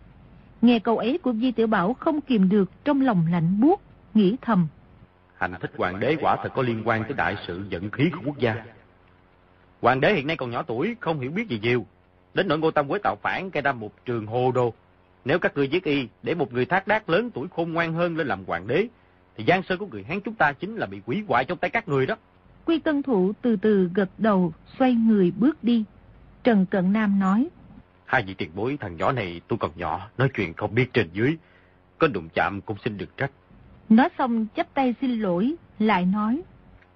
Nghe câu ấy của Di Tiểu Bảo không kìm được trong lòng lạnh buốt, nghĩ thầm. Hành thích hoàng đế quả thật có liên quan tới đại sự dẫn khí của quốc gia. Hoàng đế hiện nay còn nhỏ tuổi, không hiểu biết gì nhiều. Đến nỗi Ngô Tam Quế tạo phản gây ra một trường hồ đồ. Nếu các ngươi giết y để một người thác đác lớn tuổi khôn ngoan hơn lên làm hoàng đế, thì giang sơn của người Hán chúng ta chính là bị quỷ hoại trong tay các người đó. Quy Tân Thụ từ từ gật đầu, xoay người bước đi. Trần Cận Nam nói. Hai vị tiền bối thằng nhỏ này tôi còn nhỏ, nói chuyện không biết trên dưới. Có đụng chạm cũng xin được trách. Nói xong chấp tay xin lỗi, lại nói.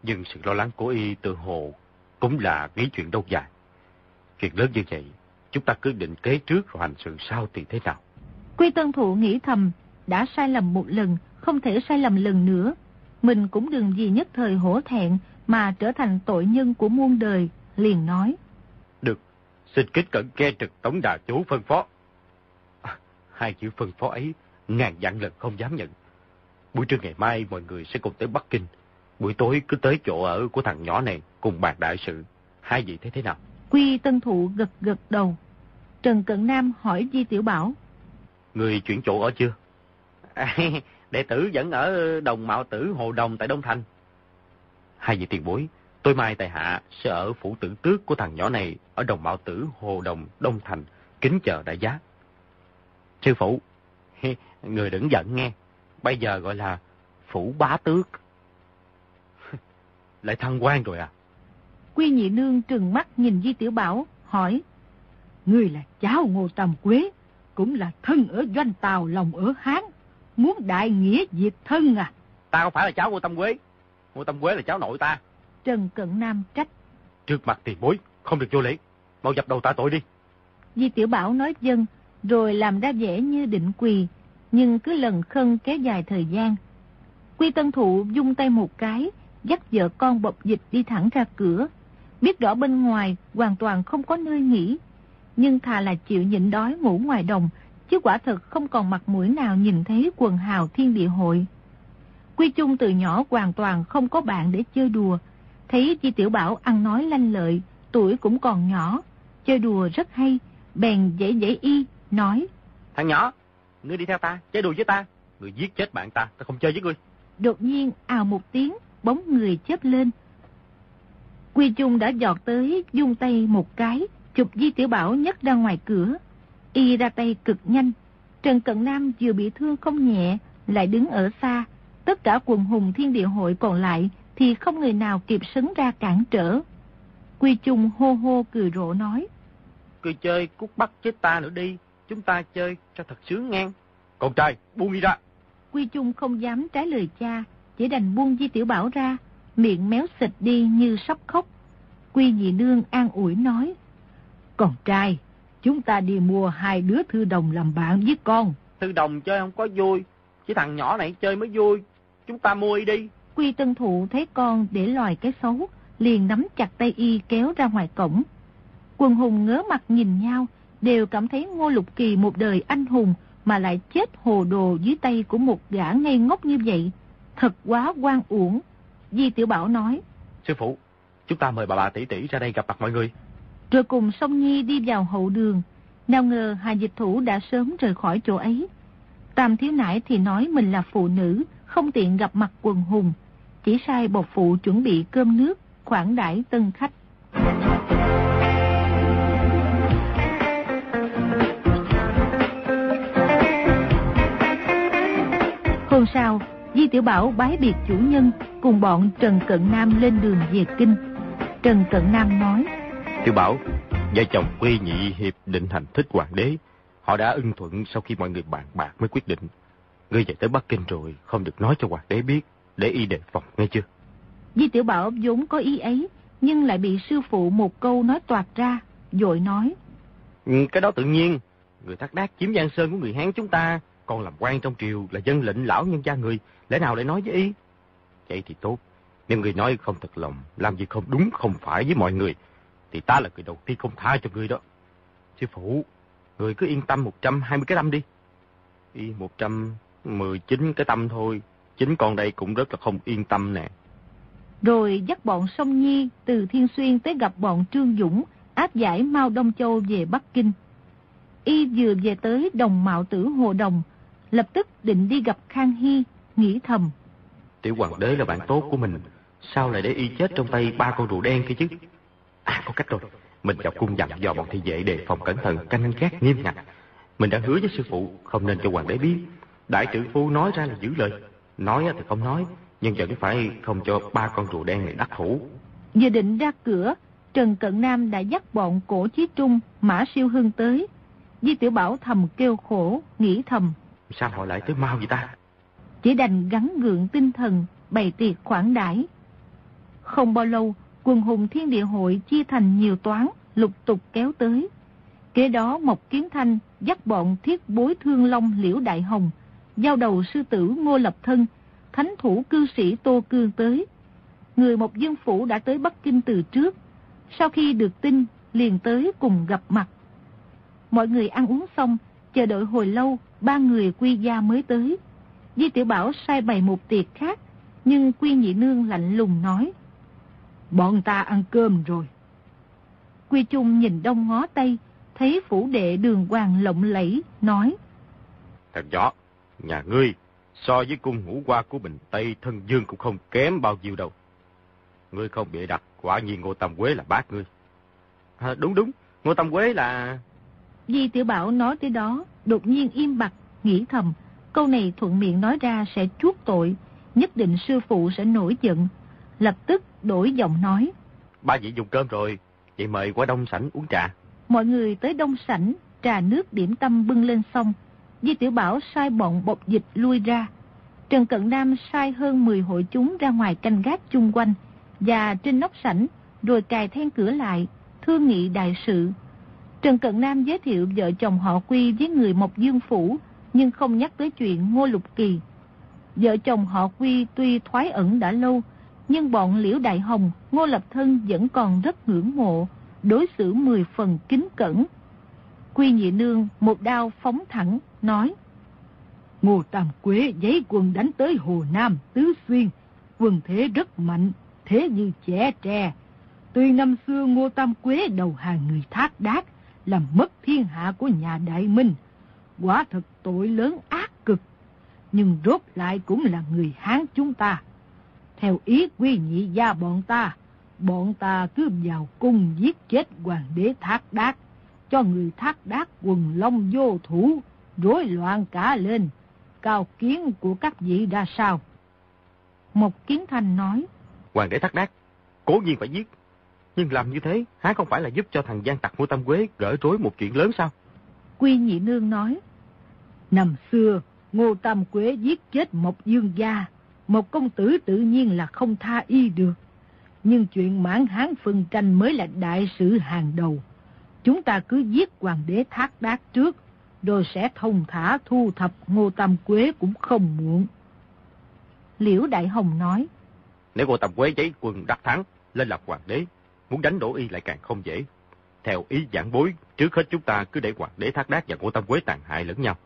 Nhưng sự lo lắng của y từ hồ cũng là nghĩ chuyện đâu dài. Chuyện lớn như vậy, chúng ta cứ định kế trước rồi hành sự sau thì thế nào? Quy Tân Thụ nghĩ thầm, đã sai lầm một lần, không thể sai lầm lần nữa. Mình cũng đừng gì nhất thời hổ thẹn mà trở thành tội nhân của muôn đời, liền nói. Được, xin kích cận nghe trực tổng đà chủ phân phó. À, hai chữ phân phó ấy, ngàn dặn lần không dám nhận. Buổi trưa ngày mai mọi người sẽ cùng tới Bắc Kinh. Buổi tối cứ tới chỗ ở của thằng nhỏ này cùng bàn đại sự. Hai vị thấy thế nào? Quy Tân Thụ gật gật đầu. Trần Cận Nam hỏi Di Tiểu Bảo. Người chuyển chỗ ở chưa? À, đệ tử vẫn ở đồng mạo tử Hồ Đồng tại Đông Thành. Hai vị tiền bối, tôi mai tại hạ sẽ ở phủ tử tước của thằng nhỏ này ở đồng mạo tử Hồ Đồng Đông Thành, kính chờ đại giá. Sư phụ, người đừng giận nghe, bây giờ gọi là phủ bá tước. Lại thăng quan rồi à? Quy nhị nương trừng mắt nhìn Di Tiểu Bảo, hỏi. Ngươi là cháu Ngô Tam Quế, cũng là thân ở doanh tàu lòng ở Hán, muốn đại nghĩa diệt thân à? Ta không phải là cháu Ngô Tam Quế, Ngô Tâm Quế là cháu nội ta. Trần Cận Nam trách. Trước mặt tiền bối, không được vô lễ. Mau dập đầu tạ tội đi. Di Tiểu Bảo nói dân, rồi làm ra vẻ như định quỳ, nhưng cứ lần khân kéo dài thời gian. Quy Tân Thụ dung tay một cái, dắt vợ con bọc dịch đi thẳng ra cửa. Biết rõ bên ngoài hoàn toàn không có nơi nghỉ, nhưng thà là chịu nhịn đói ngủ ngoài đồng, chứ quả thật không còn mặt mũi nào nhìn thấy quần hào thiên địa hội. Quy Trung từ nhỏ hoàn toàn không có bạn để chơi đùa. Thấy Chi Tiểu Bảo ăn nói lanh lợi, tuổi cũng còn nhỏ, chơi đùa rất hay, bèn dễ dễ y, nói. Thằng nhỏ, ngươi đi theo ta, chơi đùa với ta. Ngươi giết chết bạn ta, ta không chơi với ngươi. Đột nhiên ào một tiếng, bóng người chớp lên. Quy Trung đã giọt tới, dung tay một cái, chụp Di Tiểu Bảo nhấc ra ngoài cửa. Y ra tay cực nhanh. Trần Cận Nam vừa bị thương không nhẹ, lại đứng ở xa, Tất cả quần hùng thiên địa hội còn lại thì không người nào kịp sấn ra cản trở. Quy Trung hô hô cười rộ nói. Cười chơi cút bắt chết ta nữa đi, chúng ta chơi cho thật sướng ngang. Con trai, buông đi ra. Quy Trung không dám trái lời cha, chỉ đành buông Di Tiểu Bảo ra, miệng méo xịt đi như sắp khóc. Quy Nhị Nương an ủi nói. Con trai, chúng ta đi mua hai đứa thư đồng làm bạn với con. Thư đồng chơi không có vui, chỉ thằng nhỏ này chơi mới vui, Chúng ta mua y đi. Quy tân thụ thấy con để lòi cái xấu, liền nắm chặt tay y kéo ra ngoài cổng. Quần hùng ngớ mặt nhìn nhau, đều cảm thấy Ngô Lục Kỳ một đời anh hùng mà lại chết hồ đồ dưới tay của một gã ngây ngốc như vậy. Thật quá quan uổng. Di Tiểu Bảo nói. Sư phụ, chúng ta mời bà bà tỷ tỷ ra đây gặp mặt mọi người. Rồi cùng Song Nhi đi vào hậu đường. Nào ngờ Hà Dịch Thủ đã sớm rời khỏi chỗ ấy. Tam Thiếu Nãi thì nói mình là phụ nữ, không tiện gặp mặt quần hùng, chỉ sai bột phụ chuẩn bị cơm nước, khoản đãi tân khách. Hôm sau, Di Tiểu Bảo bái biệt chủ nhân cùng bọn Trần Cận Nam lên đường về Kinh. Trần Cận Nam nói, Tiểu Bảo, vợ chồng quê Nhị Hiệp định hành thích hoàng đế. Họ đã ưng thuận sau khi mọi người bàn bạc mới quyết định. Ngươi về tới Bắc Kinh rồi, không được nói cho hoàng đế biết, để y đề phòng, nghe chưa? Di Tiểu Bảo vốn có ý ấy, nhưng lại bị sư phụ một câu nói toạt ra, dội nói. Ừ, cái đó tự nhiên, người thác đác chiếm giang sơn của người Hán chúng ta, còn làm quan trong triều là dân lệnh lão nhân gia người, lẽ nào lại nói với y? Vậy thì tốt, nhưng người nói không thật lòng, làm gì không đúng không phải với mọi người, thì ta là người đầu tiên không tha cho người đó. Sư phụ, người cứ yên tâm 120 cái tâm đi. Y 100 19 cái tâm thôi. Chính con đây cũng rất là không yên tâm nè. Rồi dắt bọn Sông Nhi từ Thiên Xuyên tới gặp bọn Trương Dũng, áp giải Mao Đông Châu về Bắc Kinh. Y vừa về tới đồng mạo tử Hồ Đồng, lập tức định đi gặp Khang Hy, nghĩ thầm. Tiểu hoàng đế là bạn tốt của mình, sao lại để y chết trong tay ba con rùa đen kia chứ? À, có cách rồi. Mình vào cung dặn dò bọn thị vệ đề phòng cẩn thận canh gác nghiêm ngặt. Mình đã hứa với sư phụ không nên cho hoàng đế biết. Đại trưởng phu nói ra là giữ lời. Nói thì không nói, nhưng vẫn phải không cho ba con rùa đen này đắc thủ. Vừa định ra cửa, Trần Cận Nam đã dắt bọn cổ chí trung, Mã Siêu Hưng tới. Di Tiểu Bảo thầm kêu khổ, nghĩ thầm. Sao họ lại tới mau vậy ta? Chỉ đành gắn gượng tinh thần, bày tiệc khoản đãi. Không bao lâu, quần hùng thiên địa hội chia thành nhiều toán, lục tục kéo tới. Kế đó Mộc Kiến Thanh dắt bọn thiết bối thương long liễu đại hồng, giao đầu sư tử Ngô Lập Thân, thánh thủ cư sĩ Tô Cương tới. Người một Dương Phủ đã tới Bắc Kinh từ trước. Sau khi được tin, liền tới cùng gặp mặt. Mọi người ăn uống xong, chờ đợi hồi lâu, ba người quy gia mới tới. Di Tiểu Bảo sai bày một tiệc khác, nhưng Quy Nhị Nương lạnh lùng nói. Bọn ta ăn cơm rồi. Quy Trung nhìn đông ngó tây, thấy phủ đệ đường hoàng lộng lẫy, nói. Thật rõ, nhà ngươi so với cung ngũ qua của Bình Tây thân dương cũng không kém bao nhiêu đâu. Ngươi không bị đặt, quả nhiên Ngô Tâm Quế là bác ngươi. À, đúng đúng, Ngô Tâm Quế là... Di Tiểu Bảo nói tới đó, đột nhiên im bặt, nghĩ thầm, câu này thuận miệng nói ra sẽ chuốt tội, nhất định sư phụ sẽ nổi giận. Lập tức đổi giọng nói. Ba vị dùng cơm rồi, vậy mời qua đông sảnh uống trà. Mọi người tới đông sảnh, trà nước điểm tâm bưng lên xong. Di Tiểu Bảo sai bọn bộc dịch lui ra. Trần Cận Nam sai hơn 10 hội chúng ra ngoài canh gác chung quanh và trên nóc sảnh, rồi cài then cửa lại, thương nghị đại sự. Trần Cận Nam giới thiệu vợ chồng họ Quy với người Mộc Dương Phủ, nhưng không nhắc tới chuyện Ngô Lục Kỳ. Vợ chồng họ Quy tuy thoái ẩn đã lâu, nhưng bọn Liễu Đại Hồng, Ngô Lập Thân vẫn còn rất ngưỡng mộ, đối xử mười phần kính cẩn. Quy Nhị Nương một đao phóng thẳng, nói Ngô Tam Quế giấy quân đánh tới Hồ Nam, Tứ Xuyên, quân thế rất mạnh, thế như trẻ tre. Tuy năm xưa Ngô Tam Quế đầu hàng người thác đát, làm mất thiên hạ của nhà Đại Minh, quả thật tội lớn ác cực, nhưng rốt lại cũng là người Hán chúng ta. Theo ý quy nhị gia bọn ta, bọn ta cứ vào cung giết chết hoàng đế thác đát, cho người thác đát quần long vô thủ, rối loạn cả lên. Cao kiến của các vị ra sao? Một kiến thành nói. Hoàng đế thác đát, cố nhiên phải giết. Nhưng làm như thế, há không phải là giúp cho thằng gian tặc Ngô Tâm Quế gỡ rối một chuyện lớn sao? Quy nhị nương nói. Năm xưa, Ngô Tam Quế giết chết một dương gia, một công tử tự nhiên là không tha y được. Nhưng chuyện mãn hán phân tranh mới là đại sự hàng đầu. Chúng ta cứ giết hoàng đế thác đát trước, rồi sẽ thông thả thu thập Ngô Tam Quế cũng không muộn. Liễu Đại Hồng nói, Nếu Ngô Tam Quế giấy quân đắc thắng, lên làm hoàng đế, muốn đánh đổ y lại càng không dễ. Theo ý giảng bối, trước hết chúng ta cứ để hoàng đế thác đát và Ngô Tam Quế tàn hại lẫn nhau.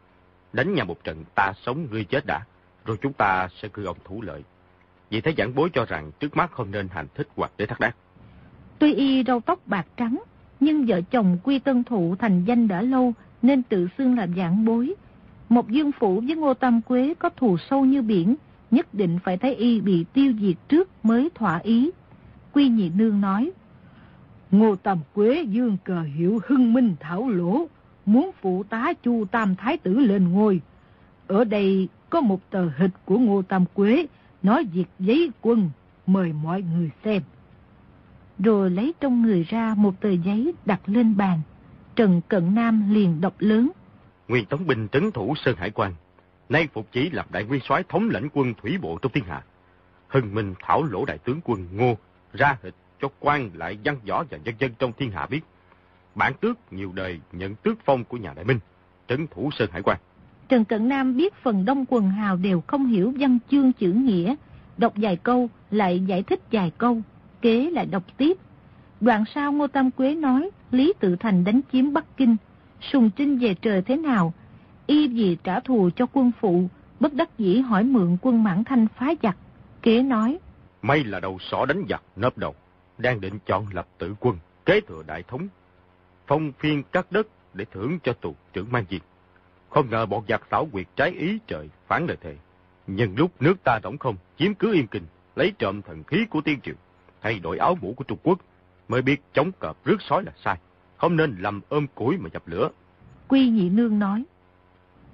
Đánh nhau một trận ta sống ngươi chết đã, rồi chúng ta sẽ cư ông thủ lợi. Vì thế giảng bối cho rằng trước mắt không nên hành thích hoặc để thắt đát. Tuy y râu tóc bạc trắng, nhưng vợ chồng quy tân thụ thành danh đã lâu nên tự xưng là giảng bối. Một dương phủ với Ngô Tam Quế có thù sâu như biển, nhất định phải thấy y bị tiêu diệt trước mới thỏa ý. Quy nhị nương nói, Ngô Tam Quế dương cờ hiệu hưng minh thảo lỗ, muốn phụ tá chu tam thái tử lên ngôi. Ở đây có một tờ hịch của Ngô Tam Quế nói việc giấy quân, mời mọi người xem. Rồi lấy trong người ra một tờ giấy đặt lên bàn. Trần Cận Nam liền đọc lớn. Nguyên Tống binh trấn thủ Sơn Hải Quan, nay phục chỉ làm đại nguyên soái thống lãnh quân thủy bộ trong thiên hạ. Hưng Minh thảo lỗ đại tướng quân Ngô ra hịch cho quan lại văn võ và dân dân trong thiên hạ biết. Bản tước nhiều đời nhận tước phong của nhà đại minh, trấn thủ Sơn Hải Quan. Trần Cận Nam biết phần đông quần hào đều không hiểu văn chương chữ nghĩa, đọc vài câu lại giải thích vài câu, kế lại đọc tiếp. Đoạn sau Ngô Tam Quế nói Lý Tự Thành đánh chiếm Bắc Kinh, sùng trinh về trời thế nào, y vì trả thù cho quân phụ, bất đắc dĩ hỏi mượn quân mãn thanh phá giặc. Kế nói, May là đầu sỏ đánh giặc nớp đầu, đang định chọn lập tử quân, kế thừa đại thống, phong phiên các đất để thưởng cho tù trưởng mang diệt. Không ngờ bọn giặc xảo quyệt trái ý trời phản lời thề. Nhân lúc nước ta tổng không chiếm cứ yên kinh, lấy trộm thần khí của tiên triều, thay đổi áo mũ của Trung Quốc, mới biết chống cọp rước sói là sai, không nên làm ôm củi mà dập lửa. Quy nhị nương nói,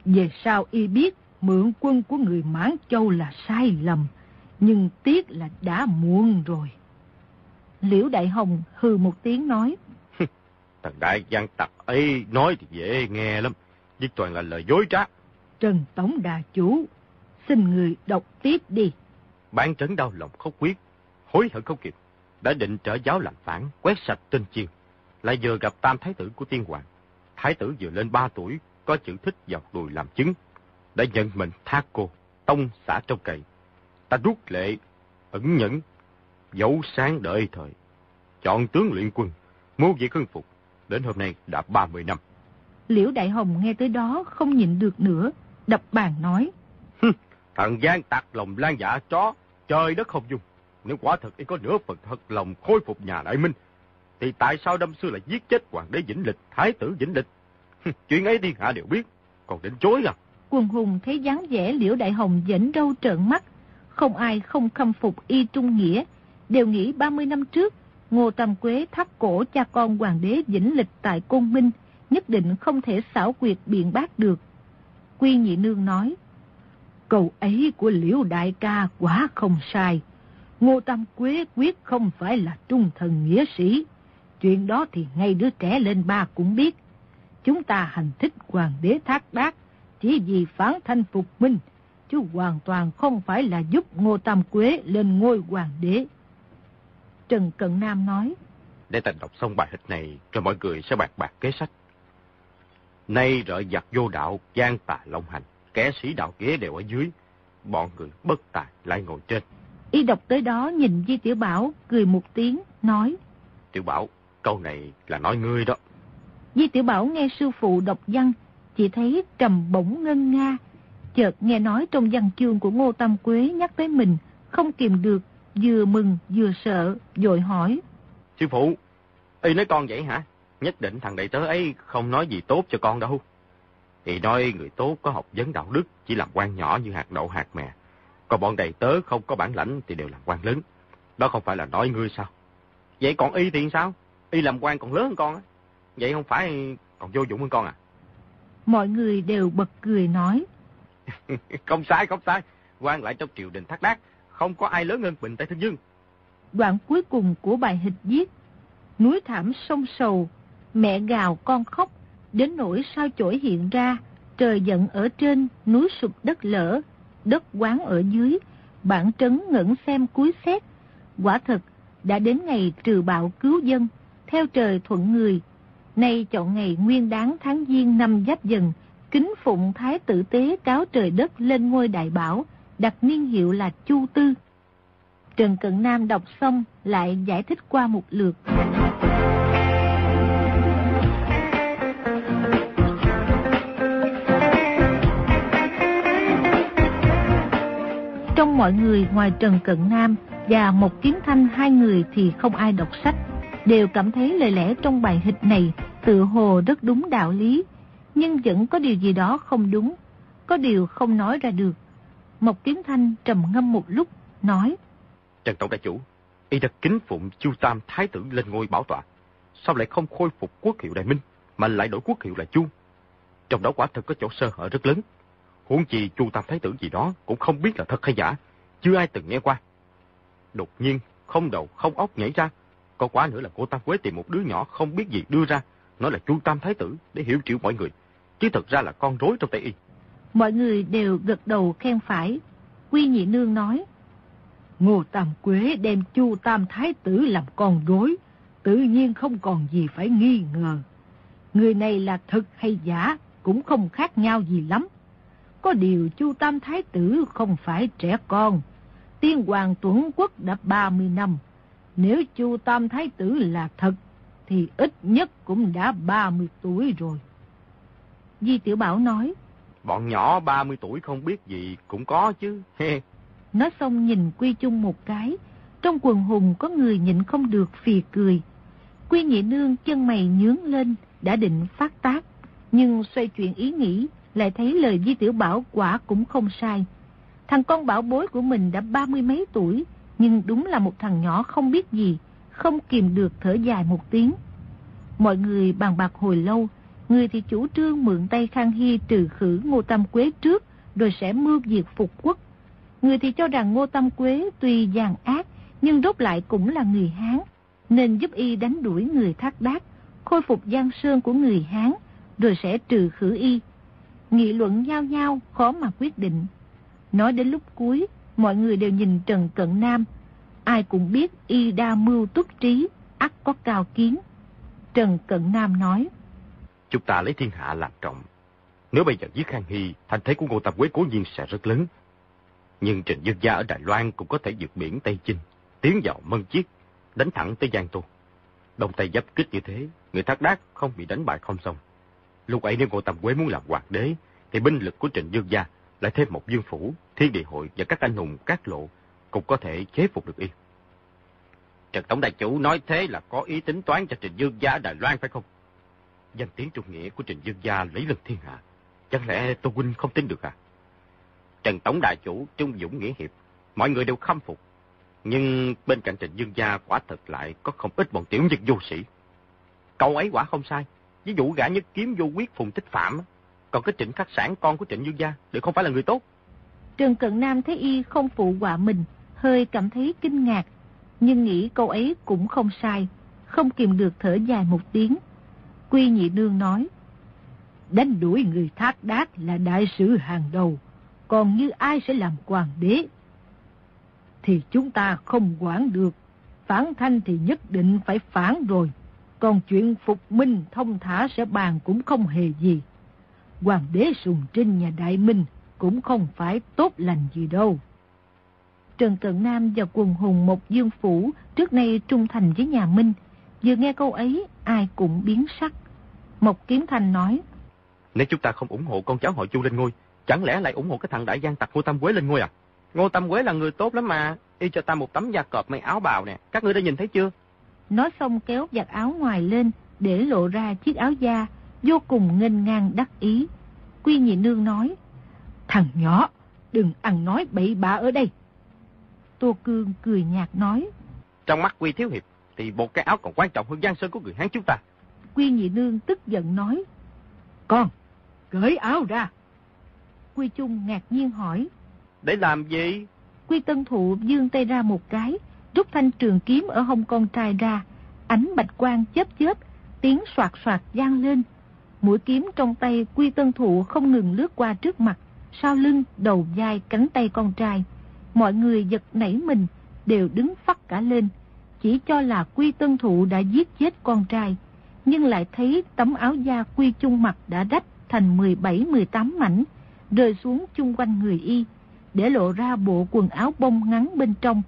về sao y biết mượn quân của người Mãn Châu là sai lầm, nhưng tiếc là đã muộn rồi. Liễu Đại Hồng hừ một tiếng nói, Thằng đại gian tặc ấy nói thì dễ nghe lắm, nhưng toàn là lời dối trá. Trần Tổng Đà Chủ, xin người đọc tiếp đi. Bán trấn đau lòng khóc quyết, hối hận không kịp, đã định trở giáo làm phản, quét sạch tên chiên. Lại vừa gặp tam thái tử của tiên hoàng. Thái tử vừa lên ba tuổi, có chữ thích vào đùi làm chứng. Đã nhận mình thác cô, tông xã trong cày. Ta rút lệ, ẩn nhẫn, dấu sáng đợi thời. Chọn tướng luyện quân, mua việc hưng phục. Đến hôm nay đã 30 năm. Liễu Đại Hồng nghe tới đó không nhịn được nữa, đập bàn nói. Thằng gian tạc lòng lan dạ chó, trời đất không dung. Nếu quả thật y có nửa phần thật lòng khôi phục nhà đại minh, thì tại sao đâm xưa lại giết chết hoàng đế Vĩnh Lịch, thái tử Vĩnh Lịch? Chuyện ấy thiên hạ đều biết, còn định chối à? Quần hùng thấy dáng vẻ Liễu Đại Hồng dẫn râu trợn mắt, không ai không khâm phục y trung nghĩa, đều nghĩ 30 năm trước, Ngô Tam Quế thắt cổ cha con hoàng đế Vĩnh Lịch tại Côn Minh, nhất định không thể xảo quyệt biện bác được. Quy Nhị Nương nói, Câu ấy của Liễu Đại ca quá không sai. Ngô Tam Quế quyết không phải là trung thần nghĩa sĩ. Chuyện đó thì ngay đứa trẻ lên ba cũng biết. Chúng ta hành thích hoàng đế thác đác chỉ vì phán thanh phục minh, chứ hoàn toàn không phải là giúp Ngô Tam Quế lên ngôi hoàng đế. Trần Cận Nam nói, Để ta đọc xong bài hịch này, rồi mọi người sẽ bạc bạc kế sách. Nay rợi giặc vô đạo, gian tà long hành, kẻ sĩ đạo kế đều ở dưới, bọn người bất tài lại ngồi trên. Y đọc tới đó nhìn Di Tiểu Bảo, cười một tiếng, nói. Tiểu Bảo, câu này là nói ngươi đó. Di Tiểu Bảo nghe sư phụ đọc văn, chỉ thấy trầm bổng ngân nga. Chợt nghe nói trong văn chương của Ngô Tam Quế nhắc tới mình, không kìm được, vừa mừng vừa sợ, dội hỏi. Sư phụ, y nói con vậy hả? Nhất định thằng đệ tớ ấy không nói gì tốt cho con đâu. Thì nói người tốt có học vấn đạo đức, chỉ làm quan nhỏ như hạt đậu hạt mè. Còn bọn đầy tớ không có bản lãnh thì đều làm quan lớn. Đó không phải là nói ngươi sao? Vậy còn y thì sao? Y làm quan còn lớn hơn con á. Vậy không phải còn vô dụng hơn con à? Mọi người đều bật cười nói. không sai, không sai. quan lại trong triều đình thác đác, không có ai lớn hơn Bình Tây Thiên Dương. Đoạn cuối cùng của bài hịch viết, núi thảm sông sầu, mẹ gào con khóc, đến nỗi sao chổi hiện ra, trời giận ở trên, núi sụp đất lở, đất quán ở dưới, bản trấn ngẩn xem cuối xét. Quả thật, đã đến ngày trừ bạo cứu dân, theo trời thuận người. Nay chọn ngày nguyên đáng tháng giêng năm giáp dần, kính phụng thái tử tế cáo trời đất lên ngôi đại bảo, đặt niên hiệu là Chu Tư. Trần Cận Nam đọc xong lại giải thích qua một lượt. Trong mọi người ngoài Trần Cận Nam và một kiếm thanh hai người thì không ai đọc sách, đều cảm thấy lời lẽ trong bài hịch này tự hồ rất đúng đạo lý, nhưng vẫn có điều gì đó không đúng, có điều không nói ra được. Một kiếm thanh trầm ngâm một lúc, nói. Trần Tổng Đại Chủ, y đã kính phụng Chu Tam Thái tử lên ngôi bảo tọa. Sao lại không khôi phục quốc hiệu Đại Minh, mà lại đổi quốc hiệu là Chu? Trong đó quả thật có chỗ sơ hở rất lớn. Huống chi Chu Tam Thái tử gì đó cũng không biết là thật hay giả, chưa ai từng nghe qua. Đột nhiên, không đầu không óc nhảy ra. Có quá nữa là cô Tam Quế tìm một đứa nhỏ không biết gì đưa ra, nói là Chu Tam Thái tử để hiểu triệu mọi người. Chứ thật ra là con rối trong tay y. Mọi người đều gật đầu khen phải. Quy Nhị Nương nói. Ngô Tam Quế đem Chu Tam Thái tử làm con rối, tự nhiên không còn gì phải nghi ngờ. Người này là thật hay giả cũng không khác nhau gì lắm. Có điều Chu Tam Thái tử không phải trẻ con. Tiên Hoàng Tuấn Quốc đã 30 năm. Nếu Chu Tam Thái tử là thật, thì ít nhất cũng đã 30 tuổi rồi. Di Tiểu Bảo nói. Bọn nhỏ 30 tuổi không biết gì cũng có chứ. Nói xong nhìn Quy Chung một cái, Trong quần hùng có người nhịn không được phì cười. Quy nhị nương chân mày nhướng lên, đã định phát tác. Nhưng xoay chuyện ý nghĩ, lại thấy lời Di Tiểu Bảo quả cũng không sai. Thằng con bảo bối của mình đã ba mươi mấy tuổi, nhưng đúng là một thằng nhỏ không biết gì, không kìm được thở dài một tiếng. Mọi người bàn bạc hồi lâu, người thì chủ trương mượn tay Khang Hy trừ khử Ngô Tam Quế trước, rồi sẽ mưu diệt phục quốc. Người thì cho rằng Ngô Tam Quế tuy giàn ác, nhưng rốt lại cũng là người Hán, nên giúp y đánh đuổi người thác đác, khôi phục giang sơn của người Hán, rồi sẽ trừ khử y. Nghị luận nhau nhau, khó mà quyết định. Nói đến lúc cuối, mọi người đều nhìn Trần Cận Nam. Ai cũng biết y đa mưu túc trí, ắt có cao kiến. Trần Cận Nam nói. Chúng ta lấy thiên hạ làm trọng. Nếu bây giờ giết Khang Hy, thành thế của Ngô Tam Quế cố nhiên sẽ rất lớn. Nhưng Trịnh Dương Gia ở Đài Loan cũng có thể vượt biển Tây Chinh, tiến vào Mân Chiết, đánh thẳng tới Giang Tô. đồng tay giáp kích như thế, người thác đác không bị đánh bại không xong. Lúc ấy nếu Ngô Tam Quế muốn làm hoàng đế, thì binh lực của Trịnh Dương Gia lại thêm một dương phủ, thiên địa hội và các anh hùng các lộ cũng có thể chế phục được y. Trần Tổng Đại Chủ nói thế là có ý tính toán cho Trịnh Dương Gia Đài Loan phải không? Danh tiếng trung nghĩa của Trịnh Dương Gia lấy lần thiên hạ. Chẳng lẽ Tô Huynh không tin được à? Trần Tổng Đại Chủ trung dũng nghĩa hiệp, mọi người đều khâm phục. Nhưng bên cạnh Trịnh Dương Gia quả thật lại có không ít bọn tiểu nhân vô sĩ. Cậu ấy quả không sai. Ví dụ gã nhất kiếm vô quyết phùng tích phạm. Còn cái trịnh khắc sản con của trịnh Dương Gia đều không phải là người tốt. Trần Cận Nam thấy y không phụ họa mình, hơi cảm thấy kinh ngạc. Nhưng nghĩ câu ấy cũng không sai, không kìm được thở dài một tiếng. Quy nhị nương nói, đánh đuổi người thác đát là đại sứ hàng đầu, còn như ai sẽ làm hoàng đế? Thì chúng ta không quản được, phản thanh thì nhất định phải phản rồi, còn chuyện phục minh thông thả sẽ bàn cũng không hề gì. Hoàng đế sùng trinh nhà Đại Minh cũng không phải tốt lành gì đâu. Trần Cận Nam và quần hùng một dương phủ trước nay trung thành với nhà Minh, vừa nghe câu ấy ai cũng biến sắc. Mộc Kiếm Thành nói, Nếu chúng ta không ủng hộ con cháu họ Chu lên ngôi, chẳng lẽ lại ủng hộ cái thằng đại gian tặc Ngô Tam Quế lên ngôi à? Ngô Tam Quế là người tốt lắm mà, y cho ta một tấm da cọp may áo bào nè, các ngươi đã nhìn thấy chưa? Nói xong kéo giặt áo ngoài lên, để lộ ra chiếc áo da, vô cùng nghênh ngang đắc ý. Quy nhị nương nói, Thằng nhỏ, đừng ăn nói bậy bạ ở đây. Tô Cương cười nhạt nói, Trong mắt Quy Thiếu Hiệp, thì một cái áo còn quan trọng hơn giang sơn của người Hán chúng ta. Quy nhị nương tức giận nói, Con, cởi áo ra. Quy Trung ngạc nhiên hỏi, Để làm gì? Quy Tân Thụ dương tay ra một cái, rút thanh trường kiếm ở hông con trai ra, ánh bạch quang chớp chớp, tiếng soạt soạt gian lên. Mũi kiếm trong tay Quy Tân Thụ không ngừng lướt qua trước mặt, sau lưng, đầu vai, cánh tay con trai. Mọi người giật nảy mình, đều đứng phát cả lên, chỉ cho là Quy Tân Thụ đã giết chết con trai, nhưng lại thấy tấm áo da Quy Chung mặt đã đách thành 17-18 mảnh, rơi xuống chung quanh người y, để lộ ra bộ quần áo bông ngắn bên trong.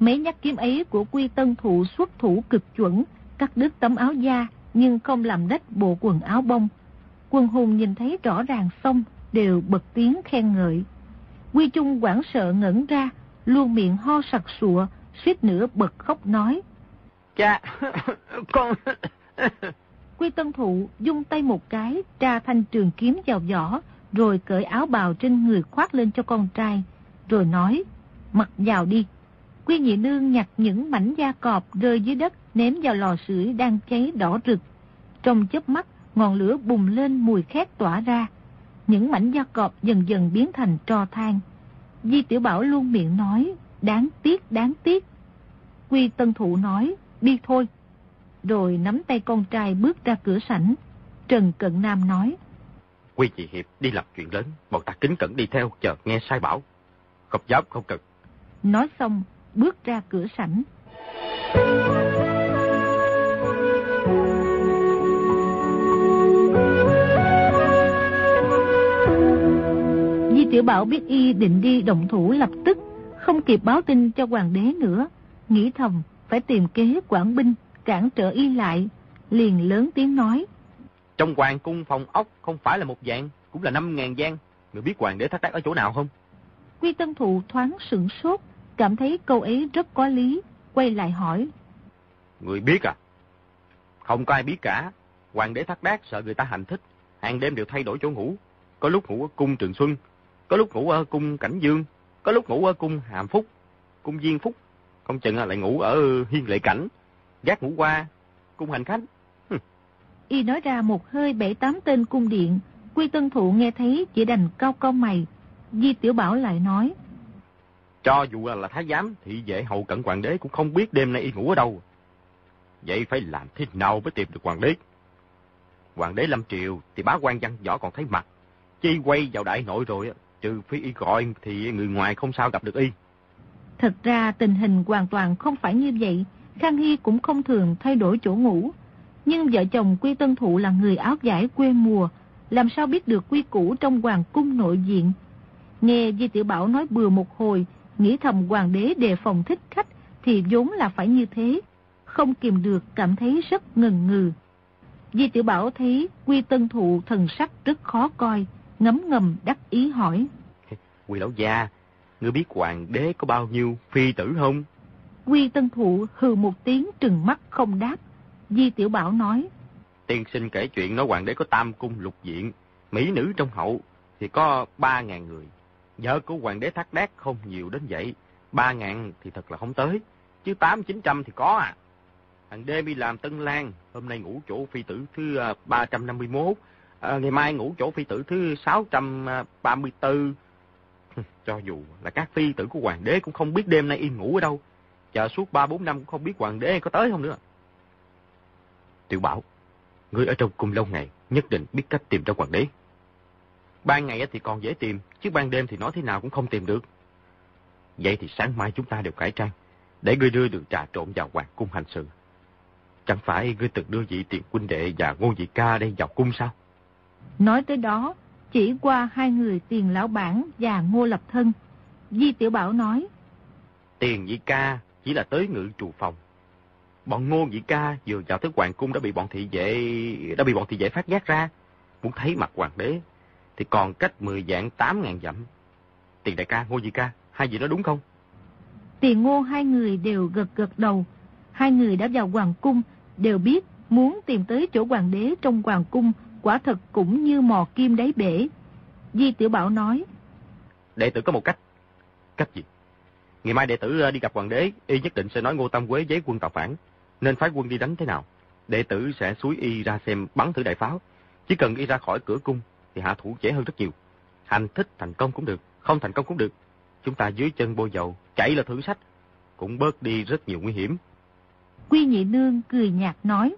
Mấy nhát kiếm ấy của Quy Tân Thụ xuất thủ cực chuẩn, cắt đứt tấm áo da, nhưng không làm rách bộ quần áo bông. Quân hùng nhìn thấy rõ ràng xong, đều bật tiếng khen ngợi. Quy Trung quảng sợ ngẩn ra, luôn miệng ho sặc sụa, suýt nữa bật khóc nói. Cha, con... Quy Tân Thụ dung tay một cái, tra thanh trường kiếm vào vỏ, rồi cởi áo bào trên người khoác lên cho con trai, rồi nói, mặc vào đi. Quy Nhị Nương nhặt những mảnh da cọp rơi dưới đất ném vào lò sưởi đang cháy đỏ rực. Trong chớp mắt, ngọn lửa bùng lên mùi khét tỏa ra. Những mảnh da cọp dần dần biến thành tro than. Di Tiểu Bảo luôn miệng nói, đáng tiếc, đáng tiếc. Quy Tân Thụ nói, đi thôi. Rồi nắm tay con trai bước ra cửa sảnh. Trần Cận Nam nói, Quy chị Hiệp đi làm chuyện lớn, bọn ta kính cẩn đi theo, chờ nghe sai bảo. Không dám, không cần. nói xong, bước ra cửa sảnh. Di Tiểu Bảo biết y định đi động thủ lập tức, không kịp báo tin cho hoàng đế nữa. Nghĩ thầm, phải tìm kế quản binh, cản trở y lại. Liền lớn tiếng nói, Trong hoàng cung phòng ốc không phải là một dạng, cũng là năm ngàn gian. Người biết hoàng đế thác đác ở chỗ nào không? Quy Tân Thụ thoáng sửng sốt, cảm thấy câu ấy rất có lý, quay lại hỏi. Người biết à? Không có ai biết cả. Hoàng đế thắt đát sợ người ta hành thích, hàng đêm đều thay đổi chỗ ngủ. Có lúc ngủ ở cung Trường Xuân, có lúc ngủ ở cung Cảnh Dương, có lúc ngủ ở cung Hàm Phúc, cung Diên Phúc, không chừng lại ngủ ở Hiên Lệ Cảnh, gác ngủ qua, cung Hành Khánh. Y nói ra một hơi bảy tám tên cung điện, Quy Tân Thụ nghe thấy chỉ đành cao cao mày. Di Tiểu Bảo lại nói. Cho dù là thái giám, thì vệ hậu cận hoàng đế cũng không biết đêm nay y ngủ ở đâu. Vậy phải làm thế nào mới tìm được hoàng đế? Hoàng đế Lâm Triều thì bá quan văn võ còn thấy mặt. Chi quay vào đại nội rồi, trừ phi y gọi thì người ngoài không sao gặp được y. Thật ra tình hình hoàn toàn không phải như vậy. Khang Hy cũng không thường thay đổi chỗ ngủ. Nhưng vợ chồng Quy Tân Thụ là người áo giải quê mùa, làm sao biết được quy củ trong hoàng cung nội diện. Nghe Di Tiểu Bảo nói bừa một hồi, nghĩ thầm hoàng đế đề phòng thích khách thì vốn là phải như thế. Không kìm được cảm thấy rất ngần ngừ. Di Tiểu Bảo thấy Quy Tân Thụ thần sắc rất khó coi, ngấm ngầm đắc ý hỏi. Quy lão gia, ngươi biết hoàng đế có bao nhiêu phi tử không? Quy Tân Thụ hừ một tiếng trừng mắt không đáp. Di Tiểu Bảo nói. Tiên sinh kể chuyện nói hoàng đế có tam cung lục diện, mỹ nữ trong hậu thì có ba ngàn người. Vợ của hoàng đế thác đát không nhiều đến vậy, ba ngàn thì thật là không tới, chứ tám chín trăm thì có à. thằng đêm đi làm Tân Lan, hôm nay ngủ chỗ phi tử thứ 351, à, à, ngày mai ngủ chỗ phi tử thứ 634. À, cho dù là các phi tử của hoàng đế cũng không biết đêm nay yên ngủ ở đâu. Chờ suốt 3-4 năm cũng không biết hoàng đế có tới không nữa. Tiểu bảo, ngươi ở trong cung lâu ngày, nhất định biết cách tìm ra hoàng đế. Ban ngày thì còn dễ tìm, chứ ban đêm thì nói thế nào cũng không tìm được. Vậy thì sáng mai chúng ta đều cải trang, để ngươi đưa được trà trộn vào hoàng cung hành sự. Chẳng phải ngươi từng đưa vị tiền huynh đệ và ngô vị ca đây vào cung sao? Nói tới đó, chỉ qua hai người tiền lão bản và ngô lập thân. Di Tiểu Bảo nói. Tiền vị ca chỉ là tới ngự trù phòng. Bọn ngô vị ca vừa vào tới hoàng cung đã bị bọn thị vệ đã bị bọn thị vệ phát giác ra. Muốn thấy mặt hoàng đế thì còn cách 10 dạng 8 ngàn dặm. Tiền đại ca, ngô vị ca, hai vị nói đúng không? Tiền ngô hai người đều gật gật đầu. Hai người đã vào hoàng cung đều biết muốn tìm tới chỗ hoàng đế trong hoàng cung quả thật cũng như mò kim đáy bể. Di Tiểu Bảo nói. Đệ tử có một cách. Cách gì? Ngày mai đệ tử ờ, đi gặp hoàng đế, y nhất định sẽ nói Ngô Tam Quế giấy quân tạo phản, nên phái quân đi đánh thế nào. Đệ tử sẽ suối y ra xem bắn thử đại pháo. Chỉ cần y ra khỏi cửa cung thì hạ thủ dễ hơn rất nhiều. Hành thích thành công cũng được, không thành công cũng được. Chúng ta dưới chân bôi dầu, chạy là thử sách, cũng bớt đi rất nhiều nguy hiểm. Quy nhị nương cười nhạt nói.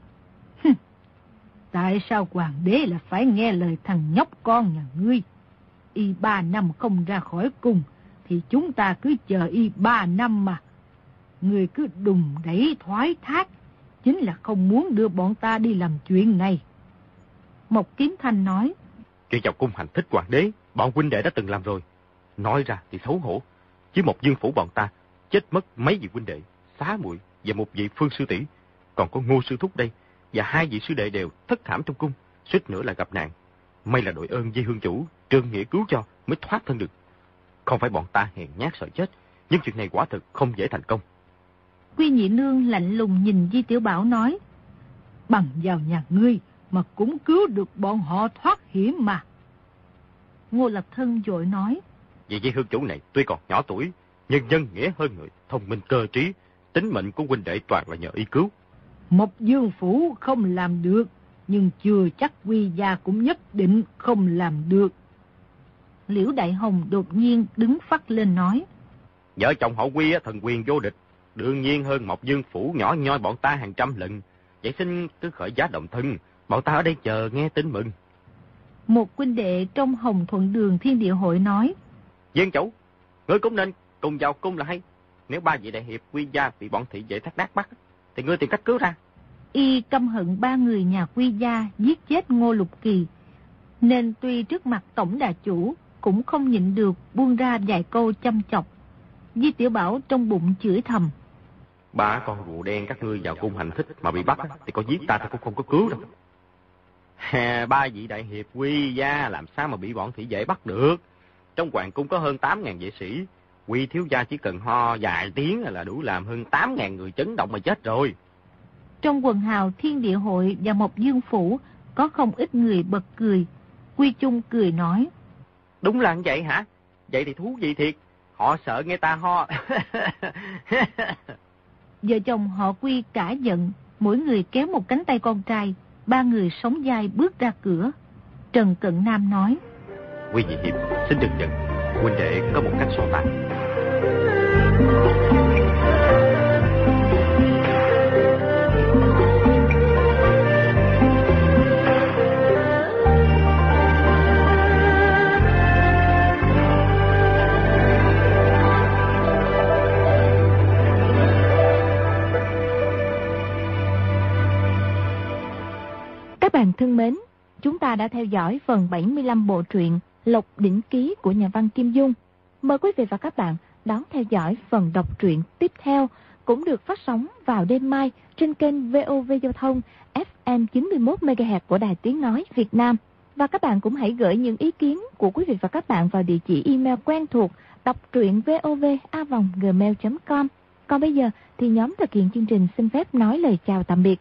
Tại sao hoàng đế là phải nghe lời thằng nhóc con nhà ngươi? Y ba năm không ra khỏi cung, thì chúng ta cứ chờ y ba năm mà. Người cứ đùng đẩy thoái thác, chính là không muốn đưa bọn ta đi làm chuyện này. Một kiếm thanh nói. Chuyện vào cung hành thích hoàng đế, bọn huynh đệ đã từng làm rồi. Nói ra thì xấu hổ, chứ một dương phủ bọn ta chết mất mấy vị huynh đệ, xá muội và một vị phương sư tỷ, còn có ngô sư thúc đây, và hai vị sư đệ đều thất thảm trong cung, suýt nữa là gặp nạn. May là đội ơn di hương chủ, trương nghĩa cứu cho mới thoát thân được. Không phải bọn ta hèn nhát sợ chết, nhưng chuyện này quả thực không dễ thành công. Quy nhị nương lạnh lùng nhìn Di Tiểu Bảo nói, bằng vào nhà ngươi mà cũng cứu được bọn họ thoát hiểm mà. Ngô Lập Thân dội nói, Vị di hương chủ này tuy còn nhỏ tuổi, nhưng nhân nghĩa hơn người, thông minh cơ trí, tính mệnh của huynh đệ toàn là nhờ y cứu. Một dương phủ không làm được, nhưng chưa chắc quy gia cũng nhất định không làm được. Liễu Đại Hồng đột nhiên đứng phát lên nói. Vợ chồng họ quy thần quyền vô địch, đương nhiên hơn một dương phủ nhỏ nhoi bọn ta hàng trăm lần. Vậy xin cứ khởi giá động thân, bọn ta ở đây chờ nghe tin mừng. Một huynh đệ trong Hồng Thuận Đường Thiên Địa Hội nói. Dân chủ, ngươi cũng nên cùng vào cung là hay. Nếu ba vị đại hiệp quy gia bị bọn thị vệ thác đát bắt, thì ngươi tìm cách cứu ra. Y căm hận ba người nhà quy gia giết chết Ngô Lục Kỳ, nên tuy trước mặt tổng đà chủ cũng không nhịn được buông ra vài câu chăm chọc. Di Tiểu Bảo trong bụng chửi thầm. Ba con rùa đen các ngươi vào cung hành thích mà bị bắt thì có giết ta ta cũng không có cứu đâu. Hà, ba vị đại hiệp quy gia làm sao mà bị bọn thị vệ bắt được. Trong hoàng cung có hơn 8.000 vệ sĩ, Quy thiếu gia chỉ cần ho vài tiếng là đủ làm hơn 8.000 người chấn động mà chết rồi. Trong quần hào thiên địa hội và Mộc Dương Phủ có không ít người bật cười. Quy Chung cười nói. Đúng là như vậy hả? Vậy thì thú vị thiệt. Họ sợ nghe ta ho. Vợ chồng họ Quy cả giận, mỗi người kéo một cánh tay con trai, ba người sống dai bước ra cửa. Trần Cận Nam nói. Quy Nhị Hiệp, xin đừng giận. Huynh đệ có một cách so tài. Thân mến, chúng ta đã theo dõi phần 75 bộ truyện Lộc Đỉnh Ký của nhà văn Kim Dung. Mời quý vị và các bạn đón theo dõi phần đọc truyện tiếp theo cũng được phát sóng vào đêm mai trên kênh VOV Giao thông FM 91MHz của Đài Tiếng Nói Việt Nam. Và các bạn cũng hãy gửi những ý kiến của quý vị và các bạn vào địa chỉ email quen thuộc đọc truyện vovavonggmail.com. Còn bây giờ thì nhóm thực hiện chương trình xin phép nói lời chào tạm biệt.